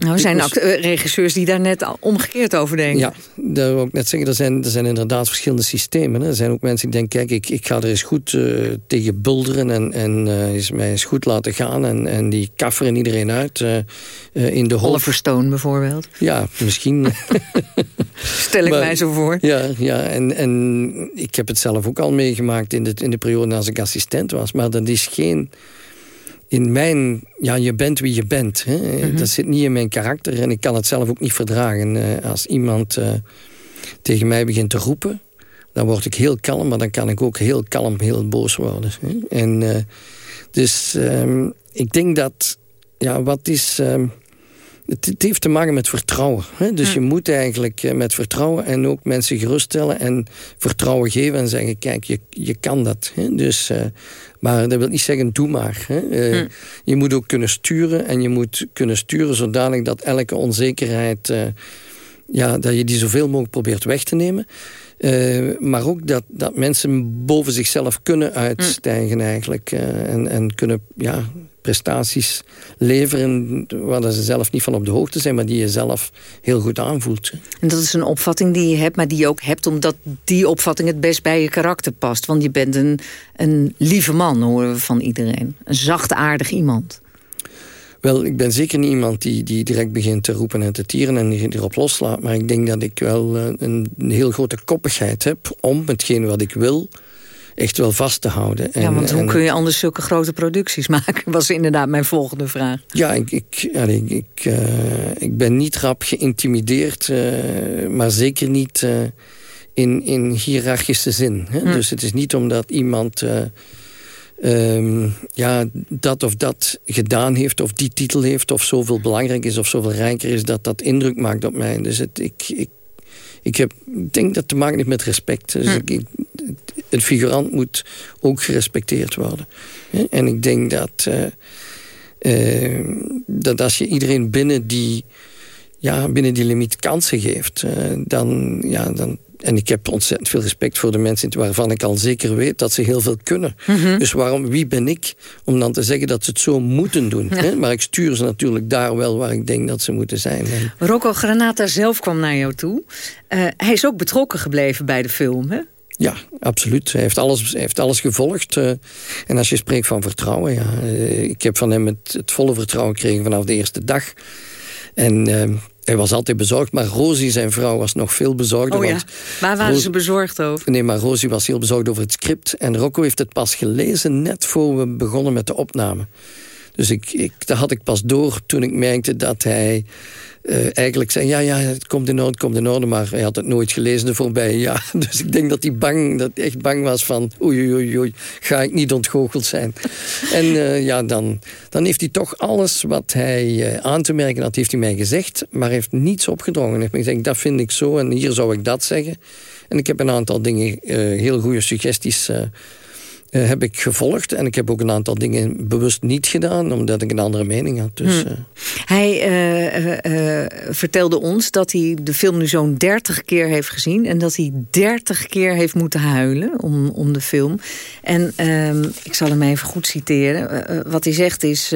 nou, er zijn regisseurs die daar net omgekeerd over denken. Ja, dat wil ik net zeggen. Er zijn, er zijn inderdaad verschillende systemen. Hè. Er zijn ook mensen die denken, kijk, ik, ik ga er eens goed uh, tegen bulderen... en, en is mij eens goed laten gaan. En, en die kafferen iedereen uit in de hoofd. Oliver Stone bijvoorbeeld. Ja, misschien. Stel ik maar, mij zo voor. Ja, ja en, en ik heb het zelf ook al meegemaakt in de, in de periode als ik assistent was. Maar dat is geen... In mijn... Ja, je bent wie je bent. Hè? Mm -hmm. Dat zit niet in mijn karakter. En ik kan het zelf ook niet verdragen. Uh, als iemand uh, tegen mij begint te roepen... dan word ik heel kalm. Maar dan kan ik ook heel kalm, heel boos worden. Hè? En uh, dus um, ik denk dat... Ja, wat is... Um, het, het, heeft te maken met vertrouwen. Hè? Dus je moet eigenlijk met vertrouwen en ook mensen geruststellen... en vertrouwen geven en zeggen, kijk, je, je kan dat. Hè? Dus, uh, maar dat wil niet zeggen, doe maar. Hè? Uh, hm. Je moet ook kunnen sturen en je moet kunnen sturen... zodanig dat elke onzekerheid... Uh, ja, dat je die zoveel mogelijk probeert weg te nemen... Uh, maar ook dat, dat mensen boven zichzelf kunnen uitstijgen eigenlijk. Uh, en, en kunnen ja, prestaties leveren waar ze zelf niet van op de hoogte zijn... maar die je zelf heel goed aanvoelt. En dat is een opvatting die je hebt, maar die je ook hebt... omdat die opvatting het best bij je karakter past. Want je bent een, een lieve man, horen we van iedereen. Een zachtaardig iemand. Wel, ik ben zeker niet iemand die, die direct begint te roepen en te tieren en erop loslaat. Maar ik denk dat ik wel een, een heel grote koppigheid heb om hetgeen wat ik wil echt wel vast te houden. En, ja, want hoe kun je anders zulke grote producties maken? Was inderdaad mijn volgende vraag. Ja, ik, ik, ik, ik, uh, ik ben niet rap geïntimideerd, uh, maar zeker niet uh, in, in hiërarchische zin. Hè? Hm. Dus het is niet omdat iemand um, ja, dat of dat gedaan heeft... of die titel heeft, of zoveel belangrijk is... of zoveel rijker is, dat dat indruk maakt op mij. Dus het, ik, ik, ik, heb, ik denk dat het te maken heeft met respect. Dus hm. ik, een figurant moet ook gerespecteerd worden. En ik denk dat, uh, uh, dat als je iedereen binnen die, ja, binnen die limiet kansen geeft... Uh, dan, ja, dan, en ik heb ontzettend veel respect voor de mensen... waarvan ik al zeker weet dat ze heel veel kunnen. Mhm. Dus waarom, wie ben ik om dan te zeggen dat ze het zo moeten doen? Hè? Maar ik stuur ze natuurlijk daar wel waar ik denk dat ze moeten zijn. Rocco Granata zelf kwam naar jou toe. hij is ook betrokken gebleven bij de film, hè? Ja, absoluut. Hij heeft alles, hij heeft alles gevolgd. Uh, en als je spreekt van vertrouwen, ja, uh, ik heb van hem het, het, volle vertrouwen gekregen vanaf de eerste dag. En uh, hij was altijd bezorgd, maar Rosie, zijn vrouw, was nog veel bezorgder. Oh ja, waar waren ze bezorgd over? Nee, maar Rosie was heel bezorgd over het script. En Rocco heeft het pas gelezen net voor we begonnen met de opname. Dus ik, ik, dat had ik pas door toen ik merkte dat hij uh, eigenlijk zei... ja, ja, het komt in orde, het komt in orde... maar hij had het nooit gelezen voorbij. Ja, dus ik denk dat hij bang, dat hij echt bang was van... oei, oei, oei, ga ik niet ontgoocheld zijn. en uh, ja, dan, dan heeft hij toch alles wat hij uh, aan te merken had... heeft hij mij gezegd, maar heeft niets opgedrongen. Hij heeft me gezegd, dat vind ik zo en hier zou ik dat zeggen. En ik heb een aantal dingen, heel goede suggesties uh, heb ik gevolgd. En ik heb ook een aantal dingen bewust niet gedaan, omdat ik een andere mening had. Dus, hm. uh. Hij uh, vertelde ons dat hij de film nu zo'n 30 keer heeft gezien... en dat hij 30 keer heeft moeten huilen om, om de film. En ehm, ik zal hem even goed citeren. wat hij zegt is...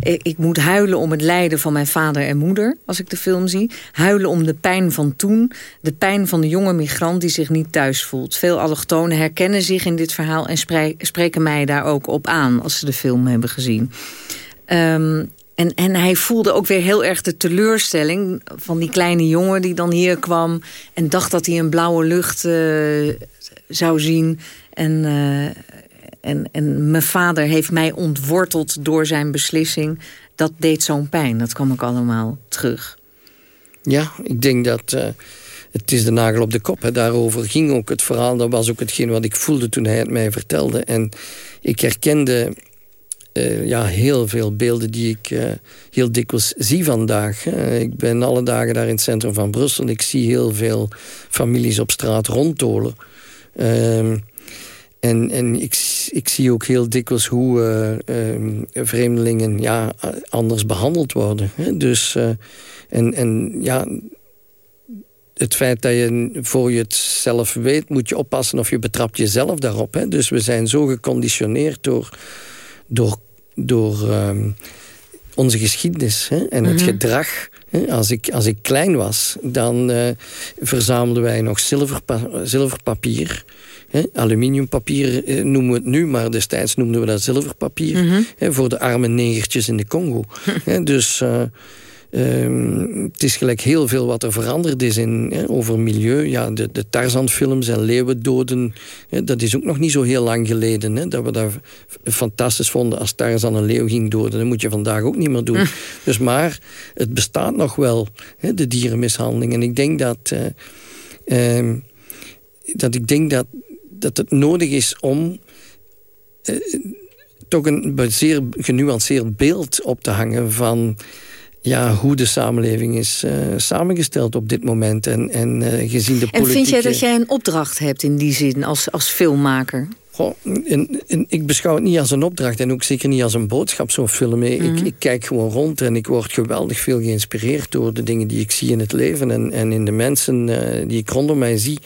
Ik, ik moet huilen om het lijden van mijn vader en moeder, als ik de film zie. Huilen om de pijn van toen. De pijn van de jonge migrant die zich niet thuis voelt. Veel allochtonen herkennen zich in dit verhaal... en spreken mij daar ook op aan als ze de film hebben gezien. Ehm, en, en hij voelde ook weer heel erg de teleurstelling van die kleine jongen die dan hier kwam... en dacht dat hij een blauwe lucht uh, zou zien. En, uh, en, en mijn vader heeft mij ontworteld door zijn beslissing. Dat deed zo'n pijn, dat kwam ook allemaal terug. Ja, ik denk dat... Uh het is de nagel op de kop. Hè. Daarover ging ook het verhaal. Dat was ook hetgeen wat ik voelde toen hij het mij vertelde. En ik herkende uh, ja, heel veel beelden die ik uh, heel dikwijls zie vandaag. ik ben alle dagen daar in het centrum van Brussel. Ik zie heel veel families op straat rondtolen. Uh, en, en ik, ik zie ook heel dikwijls hoe uh, vreemdelingen ja, anders behandeld worden. Hè? Dus, en, en ja, het feit dat je voor je het zelf weet... moet je oppassen of je betrapt jezelf daarop. Hè? Dus we zijn zo geconditioneerd door, door, door um, onze geschiedenis hè? en het mhm. gedrag. Hè? Als, ik, als ik klein was, dan uh, verzamelden wij nog zilverpa zilverpapier... He, aluminiumpapier eh, noemen we het nu, maar destijds noemden we dat zilverpapier. Mm voor de arme negertjes in de Congo. dus uh, Um, het is gelijk heel veel wat er veranderd is in, hè, over milieu. Ja, de, de Tarzan-films en leeuwendoden, hè, dat is ook nog niet zo heel lang geleden. Hè, dat we dat fantastisch vonden als Tarzan een leeuw ging doden. Dat moet je vandaag ook niet meer doen. Hm. Dus maar, het bestaat nog wel, de dierenmishandeling. En ik denk dat, uh, um, dat, ik denk dat, dat het nodig is om... Uh, toch een zeer genuanceerd beeld op te hangen van ja, hoe de samenleving is uh, samengesteld op dit moment. En, en uh, gezien de politieke... En vind jij dat jij een opdracht hebt in die zin als, als filmmaker? Goh, en, en ik beschouw het niet als een opdracht en ook zeker niet als een boodschap, zo'n film. ik, mhm. ik, kijk gewoon rond en ik word geweldig veel geïnspireerd... door de dingen die ik zie in het leven en, en in de mensen uh, die ik rondom mij zie.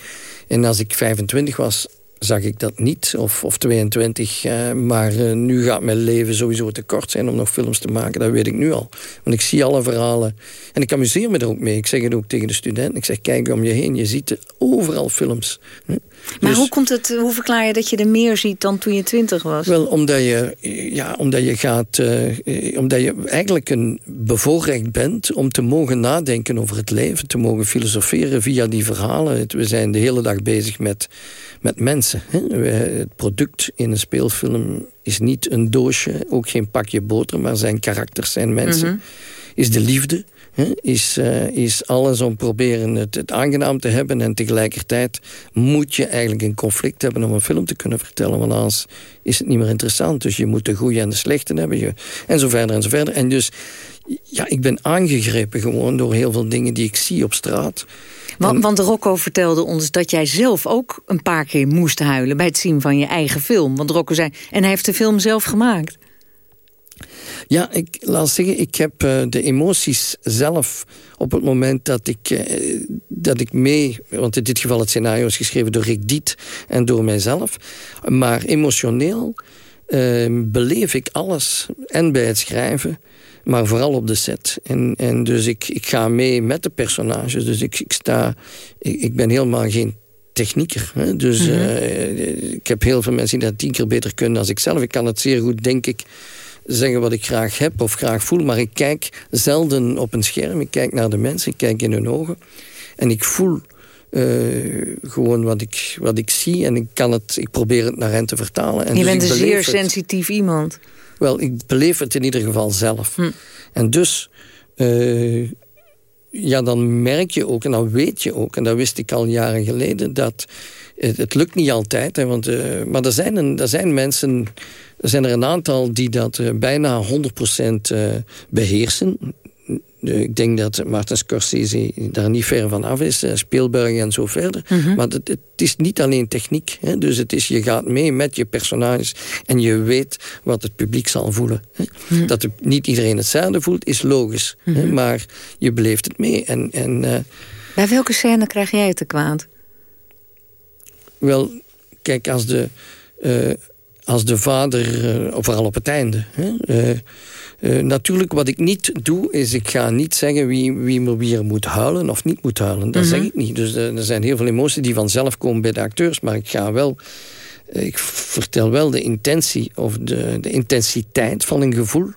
En als ik 25 was, zag ik dat niet, of, of 22. Uh, maar uh, nu gaat mijn leven sowieso te kort zijn om nog films te maken. Dat weet ik nu al. Want ik zie alle verhalen. En ik amuseer me er ook mee. Ik zeg het ook tegen de studenten. Ik zeg, kijk om je heen. Je ziet overal films. Maar dus- hoe, komt het, hoe verklaar je dat je er meer ziet dan toen je twintig was? Wel, omdat je, ja, omdat je gaat... Uh, omdat je eigenlijk een bevoorrecht bent om te mogen nadenken over het leven. Te mogen filosoferen via die verhalen. We zijn de hele dag bezig met, met mensen mensen. Hè. Het product in een speelfilm is niet een doosje, ook geen pakje boter, maar zijn karakters, zijn mensen. Mhm. Is de liefde, is, uh, is alles om proberen het, het, aangenaam te hebben. En tegelijkertijd moet je eigenlijk een conflict hebben om een film te kunnen vertellen. Want anders is het niet meer interessant. Dus je moet de goede en de slechte hebben. Je, en zo verder en zo verder. En dus ja, ik ben aangegrepen gewoon door heel veel dingen die ik zie op straat. Want, want Rocco vertelde ons dat jij zelf ook een paar keer moest huilen... bij het zien van je eigen film. Want Rocco zei, en hij heeft de film zelf gemaakt. Ja, ik laat zeggen, ik heb uh, de emoties zelf op het moment dat ik, uh, dat ik mee... want in dit geval het scenario is geschreven door Rick Diet en door mijzelf. Maar emotioneel uh, beleef ik alles. En bij het schrijven, maar vooral op de set. En, en dus ik, ik ga mee met de personages. Dus ik, ik, sta, ik, ik ben helemaal geen technieker. Hè? Dus mm -hmm. ik heb heel veel mensen die dat tien keer beter kunnen dan ik zelf. Ik kan het zeer goed, denk ik zeggen wat ik graag heb of graag voel. Maar ik kijk zelden op een scherm. Ik kijk naar de mensen, ik kijk in hun ogen. En ik voel uh, gewoon wat ik, wat ik zie. En ik, kan het, ik probeer het naar hen te vertalen. En Je dus bent een zeer sensitief iemand. Wel, ik beleef het in ieder geval zelf. Hm. En dus... Uh, ja, dan merk je ook en dan weet je ook... en dat wist ik al jaren geleden... dat het, het lukt niet altijd. Hè, want, uh, maar er zijn, een, er zijn mensen er zijn er een aantal die dat uh, bijna 100% uh, beheersen. Ik denk dat Martin Scorsese daar niet ver van af is. Spielberg en zo verder. Mm -hmm. Maar het, het, is niet alleen techniek. Hè? Dus het is, je gaat mee met je personages. En je weet wat het publiek zal voelen. Hè? Mm -hmm. Dat het, niet iedereen hetzelfde voelt, is logisch. Mm -hmm. hè? Mhm. Maar je beleeft het mee. En, en, uh, Bij welke scène krijg jij het te kwaad? Wel, kijk, als de... Uh, als de vader, uh, vooral op het einde. Hè? Uh, uh, natuurlijk, wat ik niet doe, is ik ga niet zeggen wie, wie weer moet huilen of niet moet huilen. Dat mm -hmm. zeg ik niet. Dus er zijn heel veel emoties die vanzelf komen bij de acteurs. Maar ik ga wel, ik vertel wel de intentie of de, de intensiteit van een gevoel.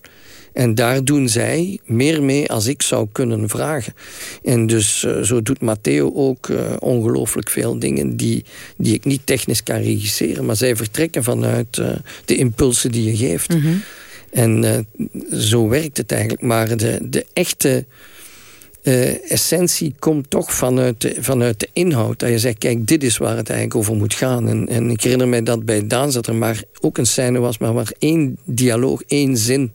En daar doen zij meer mee als ik zou kunnen vragen. En dus uh, zo doet Matteo ook uh, ongelooflijk veel dingen... Die, die ik niet technisch kan regisseren. Maar zij vertrekken vanuit uh, de impulsen die je geeft. Mm -hmm. En zo werkt het eigenlijk. Maar de, de echte... Uh, essentie komt toch vanuit de, vanuit de inhoud. Dat je zegt, kijk, dit is waar het eigenlijk over moet gaan. En, en ik herinner mij dat bij Daan dat er maar ook een scène was... maar maar één dialoog, één zin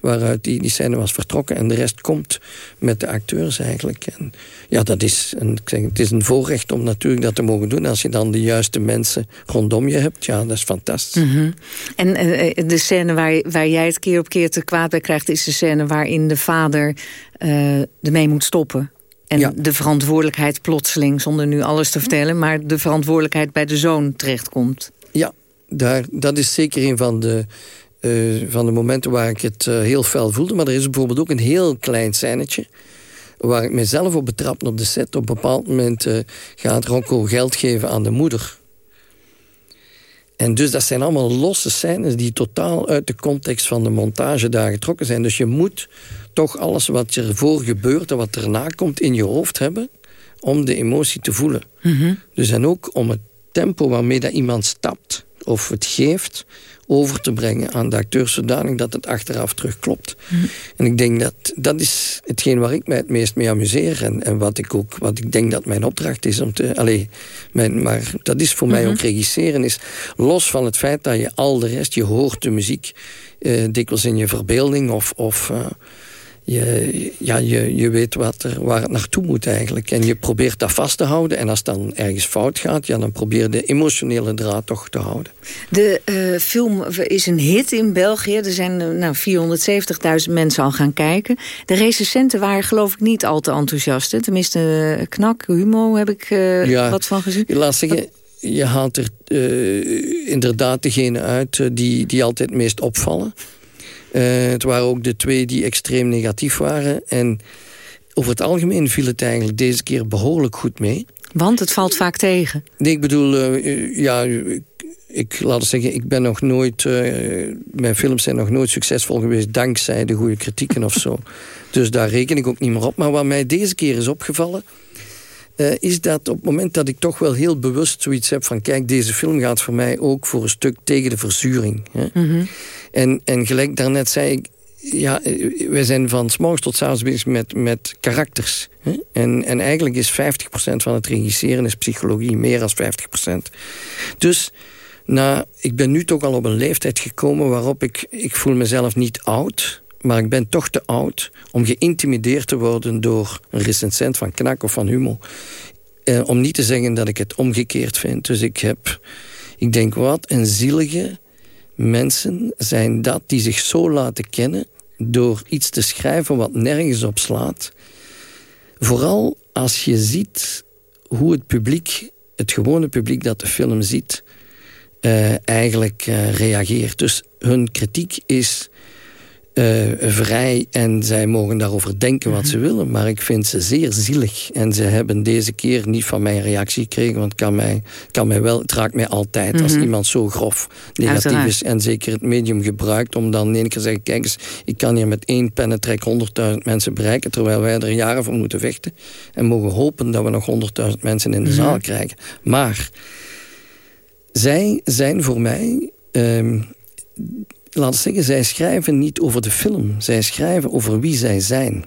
waaruit die, die scène was vertrokken. En de rest komt met de acteurs eigenlijk. En ja, dat is een, ik zeg, het is een voorrecht om natuurlijk dat te mogen doen. Als je dan de juiste mensen rondom je hebt, ja, dat is fantastisch. Mm -hmm. En uh, de scène waar, waar jij het keer op keer te kwaad bij krijgt... is de scène waarin de vader uh, ermee moet stoppen. En ja. de verantwoordelijkheid plotseling, zonder nu alles te vertellen... maar de verantwoordelijkheid bij de zoon terechtkomt. Ja, daar, dat is zeker een van de uh, van de momenten waar ik het uh, heel fel voelde. Maar er is bijvoorbeeld ook een heel klein scènetje... waar ik mezelf op betrapte op de set. Op een bepaald moment uh, gaat Rocco geld geven aan de moeder. En dus dat zijn allemaal losse scènes... die totaal uit de context van de montage daar getrokken zijn. Dus je moet toch alles wat ervoor gebeurt... en wat erna komt in je hoofd hebben... om de emotie te voelen. Mm -hmm. Dus en ook om het tempo waarmee dat iemand stapt... of het geeft over te brengen aan de acteurs... zodanig dat het achteraf terug klopt. Mm. En ik denk dat dat is hetgeen waar ik mij het meest mee amuseer. En, en wat ik ook wat ik denk dat mijn opdracht is om te... Allez, mijn, maar dat is voor mm -hmm. mij ook regisseren. Is los van het feit dat je al de rest... je hoort de muziek uh, dikwijls in je verbeelding of... of uh, je, ja, je, je weet wat er, waar het naartoe moet eigenlijk. En je probeert dat vast te houden. En als het dan ergens fout gaat, ja, dan probeer je de emotionele draad toch te houden. De uh, film is een hit in België. Er zijn uh, nou, 470.000 mensen al gaan kijken. De recensenten waren geloof ik niet al te enthousiast. Hè? Tenminste, uh, Knak, Humo heb ik ja, wat van gezien. Laat zeggen, je haalt er inderdaad degene uit die, die altijd het meest opvallen. Uh, het waren ook de twee die extreem negatief waren. En over het algemeen viel het eigenlijk deze keer behoorlijk goed mee. Want het valt vaak tegen. Nee, ik bedoel, uh, ja, ik, ik, laat het zeggen, ik ben nog nooit... Uh, mijn films zijn nog nooit succesvol geweest... dankzij de goede kritieken of zo. Dus daar reken ik ook niet meer op. Maar wat mij deze keer is opgevallen... Uh, is dat op het moment dat ik toch wel heel bewust zoiets heb van... kijk, deze film gaat voor mij ook voor een stuk tegen de verzuring. Hè? Mhm. en, en gelijk daarnet zei ik... Ja, eh, wij zijn van s'morgens tot s'avonds bezig met, met karakters. Hè? En, en eigenlijk is 50% van het regisseren is psychologie. Meer dan 50%. Dus nou, ik ben nu toch al op een leeftijd gekomen waarop ik... Ik voel mezelf niet oud, maar ik ben toch te oud... om geïntimideerd te worden door een recensent van Knak of van Humo. Eh, om niet te zeggen dat ik het omgekeerd vind. Dus ik heb... Ik denk, wat een zielige mensen zijn dat... die zich zo laten kennen door iets te schrijven wat nergens op slaat. Vooral als je ziet hoe het publiek, het gewone publiek dat de film ziet... Uh, eigenlijk uh, reageert. Dus hun kritiek is uh, vrij en zij mogen daarover denken wat ze mhm. willen. Maar ik vind ze zeer zielig. En ze hebben deze keer niet van mij een reactie gekregen. Want het, kan mij, kan mij wel, het raakt mij altijd als mhm. iemand zo grof negatief is. En zeker het medium gebruikt om dan in één keer te zeggen... kijk eens, ik kan hier met één pennentrek 100.000 mensen bereiken... terwijl wij er jaren voor moeten vechten. En mogen hopen dat we nog 100.000 mensen in de mhm. zaal krijgen. Maar zij zijn voor mij... Um, we zeggen, zij schrijven niet over de film. Zij schrijven over wie zij zijn.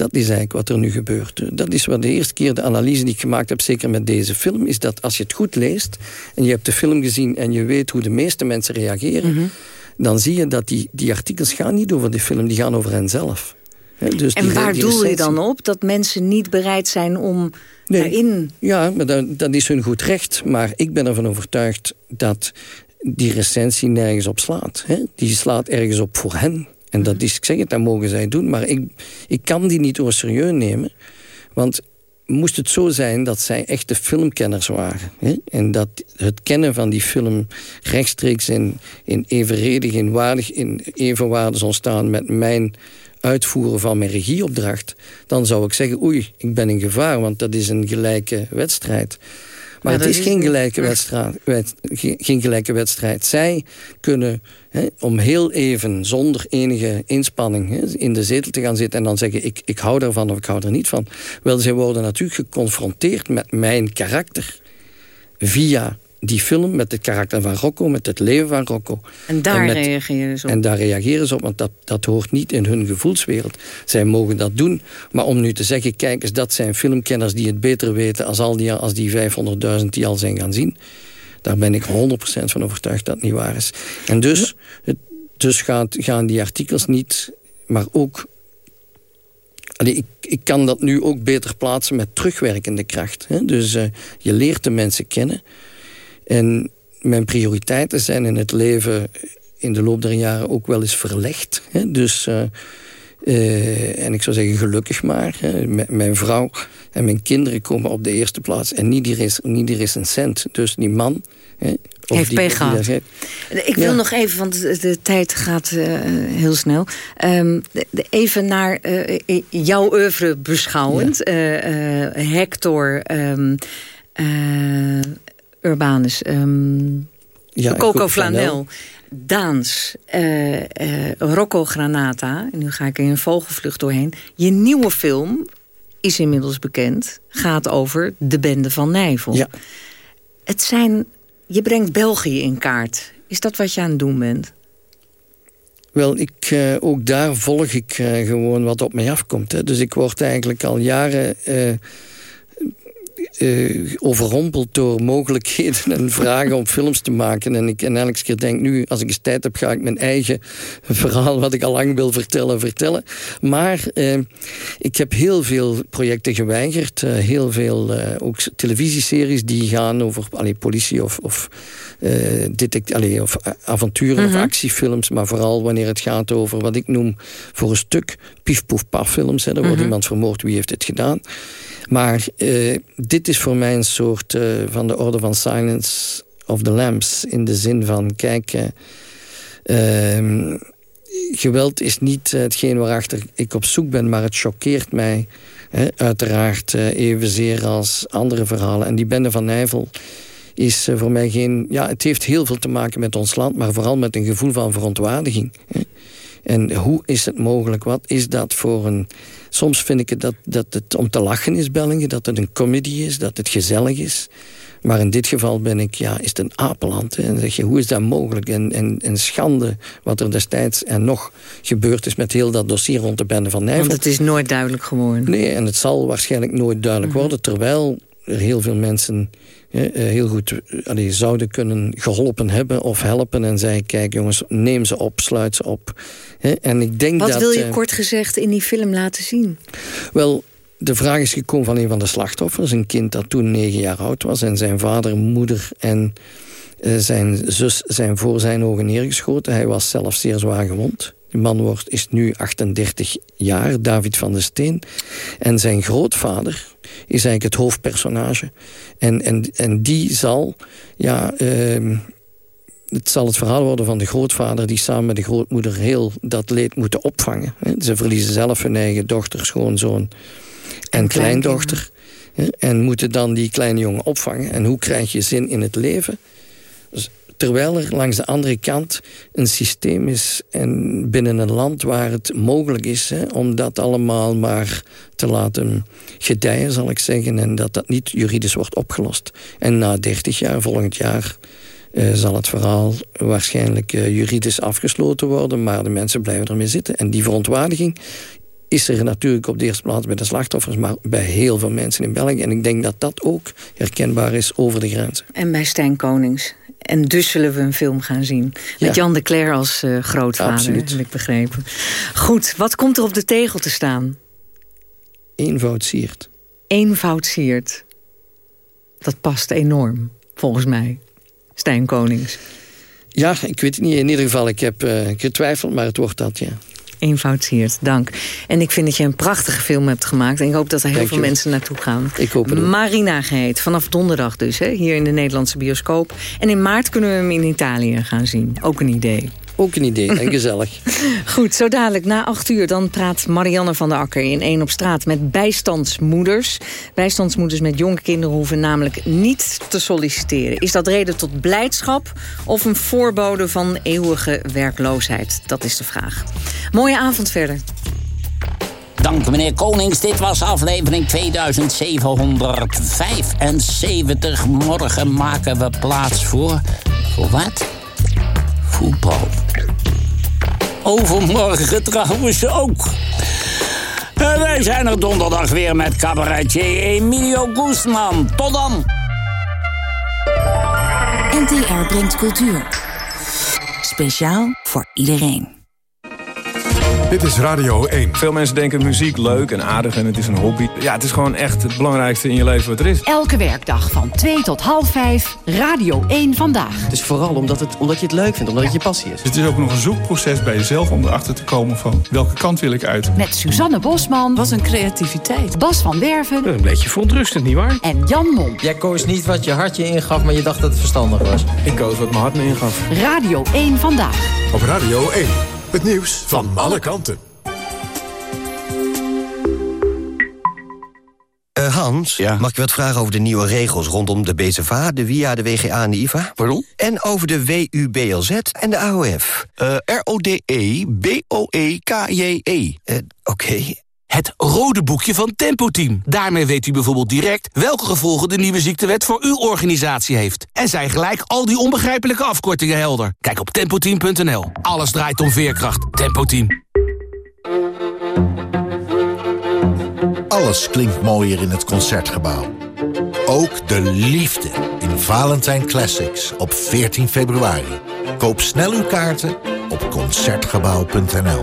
Dat is eigenlijk wat er nu gebeurt. Dat is wat de eerste keer de analyse die ik gemaakt heb, zeker met deze film, is dat als je het goed leest en je hebt de film gezien en je weet hoe de meeste mensen reageren, mhm. dan zie je dat die, die artikels gaan niet over de film, die gaan over henzelf. dus en waar doel je dan op? Dat mensen niet bereid zijn om nee, daarin... Ja, maar dat, dat is hun goed recht. Maar ik ben ervan overtuigd dat die recensie nergens op slaat. Hè? Die slaat ergens op voor hen. En dat mhm. is, ik zeg het, dat mogen zij doen. Maar ik, ik kan die niet over serieus nemen. Want moest het zo zijn dat zij echte filmkenners waren. Hè? En dat het kennen van die film rechtstreeks in, in evenredig, in, waardig, in evenwaarde zal staan met mijn uitvoeren van mijn regieopdracht, dan zou ik zeggen, oei, ik ben in gevaar, want dat is een gelijke wedstrijd. Maar het is, geen, gelijke wedstrijd, geen gelijke wedstrijd. Zij kunnen om heel even, zonder enige inspanning... in de zetel te gaan zitten en dan zeggen... Ik, ik hou ervan of ik hou er niet van. Wel, zij worden natuurlijk geconfronteerd met mijn karakter... via die film met het karakter van Rocco, met het leven van Rocco. En daar reageren ze op. En daar reageren ze op, want dat, dat hoort niet in hun gevoelswereld. Zij mogen dat doen, maar om nu te zeggen... kijk eens, dat zijn filmkenners die het beter weten... als, al die, als die 500.000 die al zijn gaan zien... daar ben ik 100% van overtuigd dat het niet waar is. En dus, het, dus gaat, gaan die artikels niet... maar ook Allee, ik, ik kan dat nu ook beter plaatsen met terugwerkende kracht. Hè? Dus uh, je leert de mensen kennen. En mijn prioriteiten zijn in het leven in de loop der jaren ook wel eens verlegd. Hè? Dus, uh, uh, en ik zou zeggen gelukkig maar. Hè? mijn vrouw en mijn kinderen komen op de eerste plaats. En niet die, niet die recensent. Dus die man... Hè? Heeft pech gehad. Ik wil nog even, want de, tijd gaat uh, heel snel. Um, even naar jouw oeuvre beschouwend. Ja. Hector... Um, Urbanus. Um, ja, Coco Flanel. Daans, uh, uh, Rocco Granata. En nu ga ik in een vogelvlucht doorheen. Je nieuwe film is inmiddels bekend. Gaat over de bende van Nijvel. Ja. Het zijn, je brengt België in kaart. Is dat wat je aan het doen bent? Wel, ik, uh, ook daar volg ik gewoon wat op mij afkomt. Hè. Dus ik word eigenlijk al jaren uh, overrompeld door mogelijkheden en vragen om films te maken. En ik en elke keer denk nu, als ik eens tijd heb, ga ik mijn eigen verhaal, wat ik al lang wil vertellen, vertellen. Maar uh, ik heb heel veel projecten geweigerd. Uh, heel veel ook televisieseries die gaan over allee, politie of, of, detect, allee, of avonturen of mhm. actiefilms. Maar vooral wanneer het gaat over wat ik noem voor een stuk pief poef paf films. Hè. Er wordt mhm. iemand vermoord, wie heeft het gedaan? Maar uh, dit is voor mij een soort uh, van de orde van Silence of the Lambs. In de zin van, kijk... Uh, geweld is niet hetgeen waarachter ik op zoek ben... maar het choqueert mij hè, uiteraard evenzeer als andere verhalen. En die bende van Nijvel is voor mij geen... Ja, het heeft heel veel te maken met ons land... maar vooral met een gevoel van verontwaardiging. En hoe is het mogelijk? Wat is dat voor een Soms vind ik het dat, dat het om te lachen is, België. Dat het een comedy is, dat het gezellig is. Maar in dit geval ben ik, ja, is het een apenland. En dan zeg je, hoe is dat mogelijk? En, en, en schande wat er destijds en nog gebeurd is... met heel dat dossier rond de bende van Nijvel. Want het is nooit duidelijk geworden. Nee, en het zal waarschijnlijk nooit duidelijk mhm. worden... terwijl er heel veel mensen eh, heel goed allee, zouden kunnen geholpen hebben of helpen... en zeggen, kijk jongens, neem ze op, sluit ze op. En ik denk Wat dat, wil je eh, kort gezegd in die film laten zien? Wel, de vraag is gekomen van een van de slachtoffers. Een kind dat toen negen jaar oud was. En zijn vader, moeder en uh, zijn zus zijn voor zijn ogen neergeschoten. Hij was zelf zeer zwaar gewond. Die man wordt, is nu 38 jaar, David van der Steen. En zijn grootvader is eigenlijk het hoofdpersonage. En, en, en die zal... Ja, uh, het zal het verhaal worden van de grootvader... die samen met de grootmoeder heel dat leed moeten opvangen. Ze verliezen zelf hun eigen dochter, schoonzoon en kleindochter. En moeten dan die kleine jongen opvangen. En hoe krijg je zin in het leven? Dus terwijl er langs de andere kant een systeem is... en binnen een land waar het mogelijk is... Hè, om dat allemaal maar te laten gedijen, zal ik zeggen... en dat dat niet juridisch wordt opgelost. En na 30 jaar, volgend jaar... Uh, zal het verhaal waarschijnlijk uh, juridisch afgesloten worden... maar de mensen blijven ermee zitten. En die verontwaardiging is er natuurlijk op de eerste plaats bij de slachtoffers... maar bij heel veel mensen in België. En ik denk dat dat ook herkenbaar is over de grenzen. En bij Stijn Konings. En dus zullen we een film gaan zien. Met Jan de Cler als uh, grootvader, Absoluut. heb ik begrepen. Goed, wat komt er op de tegel te staan? Eenvoud siert. Eenvoud siert. Dat past enorm, volgens mij. Stijn Konings. Ja, ik weet het niet. In ieder geval, ik heb uh, getwijfeld, maar het wordt dat, ja. Eenvoud Siert, dank. En ik vind dat je een prachtige film hebt gemaakt. En ik hoop dat er heel veel mensen naartoe gaan. Ik hoop het Marina geheet, vanaf donderdag dus, hè, hier in de Nederlandse bioscoop. En in maart kunnen we hem in Italië gaan zien. Ook een idee. Ook een idee en gezellig. Goed, zo dadelijk na acht uur dan praat Marianne van der Akker in één op straat met bijstandsmoeders. Bijstandsmoeders met jonge kinderen hoeven namelijk niet te solliciteren. Is dat reden tot blijdschap of een voorbode van eeuwige werkloosheid? Dat is de vraag. Mooie avond verder. Dank meneer Konings. Dit was aflevering 2775. Morgen maken we plaats voor... Voor wat? Overmorgen trouwens ook. En wij zijn er donderdag weer met cabaretier Emilio Guzman. Tot dan. NTR brengt cultuur. Speciaal voor iedereen. Dit is Radio 1. Veel mensen denken muziek leuk en aardig en het is een hobby. Ja, het is gewoon echt het belangrijkste in je leven wat er is. Elke werkdag van 2 tot half 5, Radio 1 Vandaag. Het is vooral omdat, het, omdat je het leuk vindt, omdat het je passie is. Het is ook nog een zoekproces bij jezelf om erachter te komen van welke kant wil ik uit. Met Suzanne Bosman. Wat een creativiteit. Bas van Werven. Een beetje verontrustend, nietwaar? En Jan Mom. Jij koos niet wat je hartje ingaf, maar je dacht dat het verstandig was. Ik koos wat mijn hart me ingaf. Radio 1 Vandaag. Op Radio 1. Het nieuws van alle kanten. Uh, Hans, mag ik wat vragen over de nieuwe regels rondom de BZVA, de WIA, de WGA en de IVA? Pardon? En over de WUBLZ en de AOF. Uh, R-O-D-E-B-O-E-K-J-E. -E. Uh, Oké. Het rode boekje van Tempo Team. Daarmee weet u bijvoorbeeld direct welke gevolgen de nieuwe ziektewet voor uw organisatie heeft. En zijn gelijk al die onbegrijpelijke afkortingen helder. Kijk op tempoteam.nl. Alles draait om veerkracht. Tempo Team. Alles klinkt mooier in het Concertgebouw. Ook de liefde in Valentijn Classics op 14 februari. Koop snel uw kaarten op Concertgebouw.nl.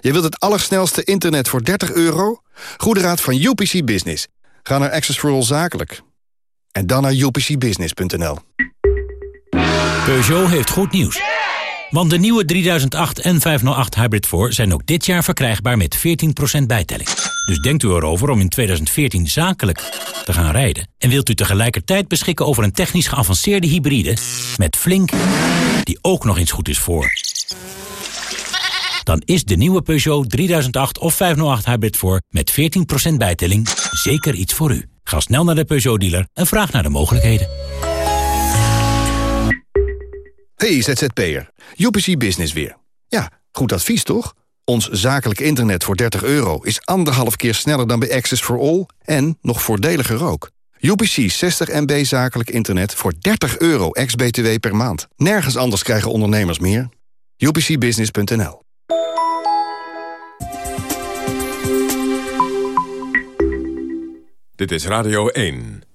Je wilt het allersnelste internet voor 30 euro? Goede raad van UPC Business. Ga naar Access for All Zakelijk. En dan naar upcbusiness.nl. Peugeot heeft goed nieuws. Want de nieuwe 3008 en 508 Hybrid 4 zijn ook dit jaar verkrijgbaar met 14% bijtelling. Dus denkt u erover om in 2014 zakelijk te gaan rijden? En wilt u tegelijkertijd beschikken over een technisch geavanceerde hybride... met Flink, die ook nog eens goed is voor... Dan is de nieuwe Peugeot 3008 of 508 Hybrid voor met 14% bijtelling zeker iets voor u. Ga snel naar de Peugeot-dealer en vraag naar de mogelijkheden. Hey ZZP'er, UPC Business weer. Ja, goed advies toch? Ons zakelijk internet voor 30 euro is anderhalf keer sneller dan bij Access for All... en nog voordeliger ook. UPC 60 MB zakelijk internet voor 30 euro ex-BTW per maand. Nergens anders krijgen ondernemers meer. UPCbusiness.nl Dit is Radio 1.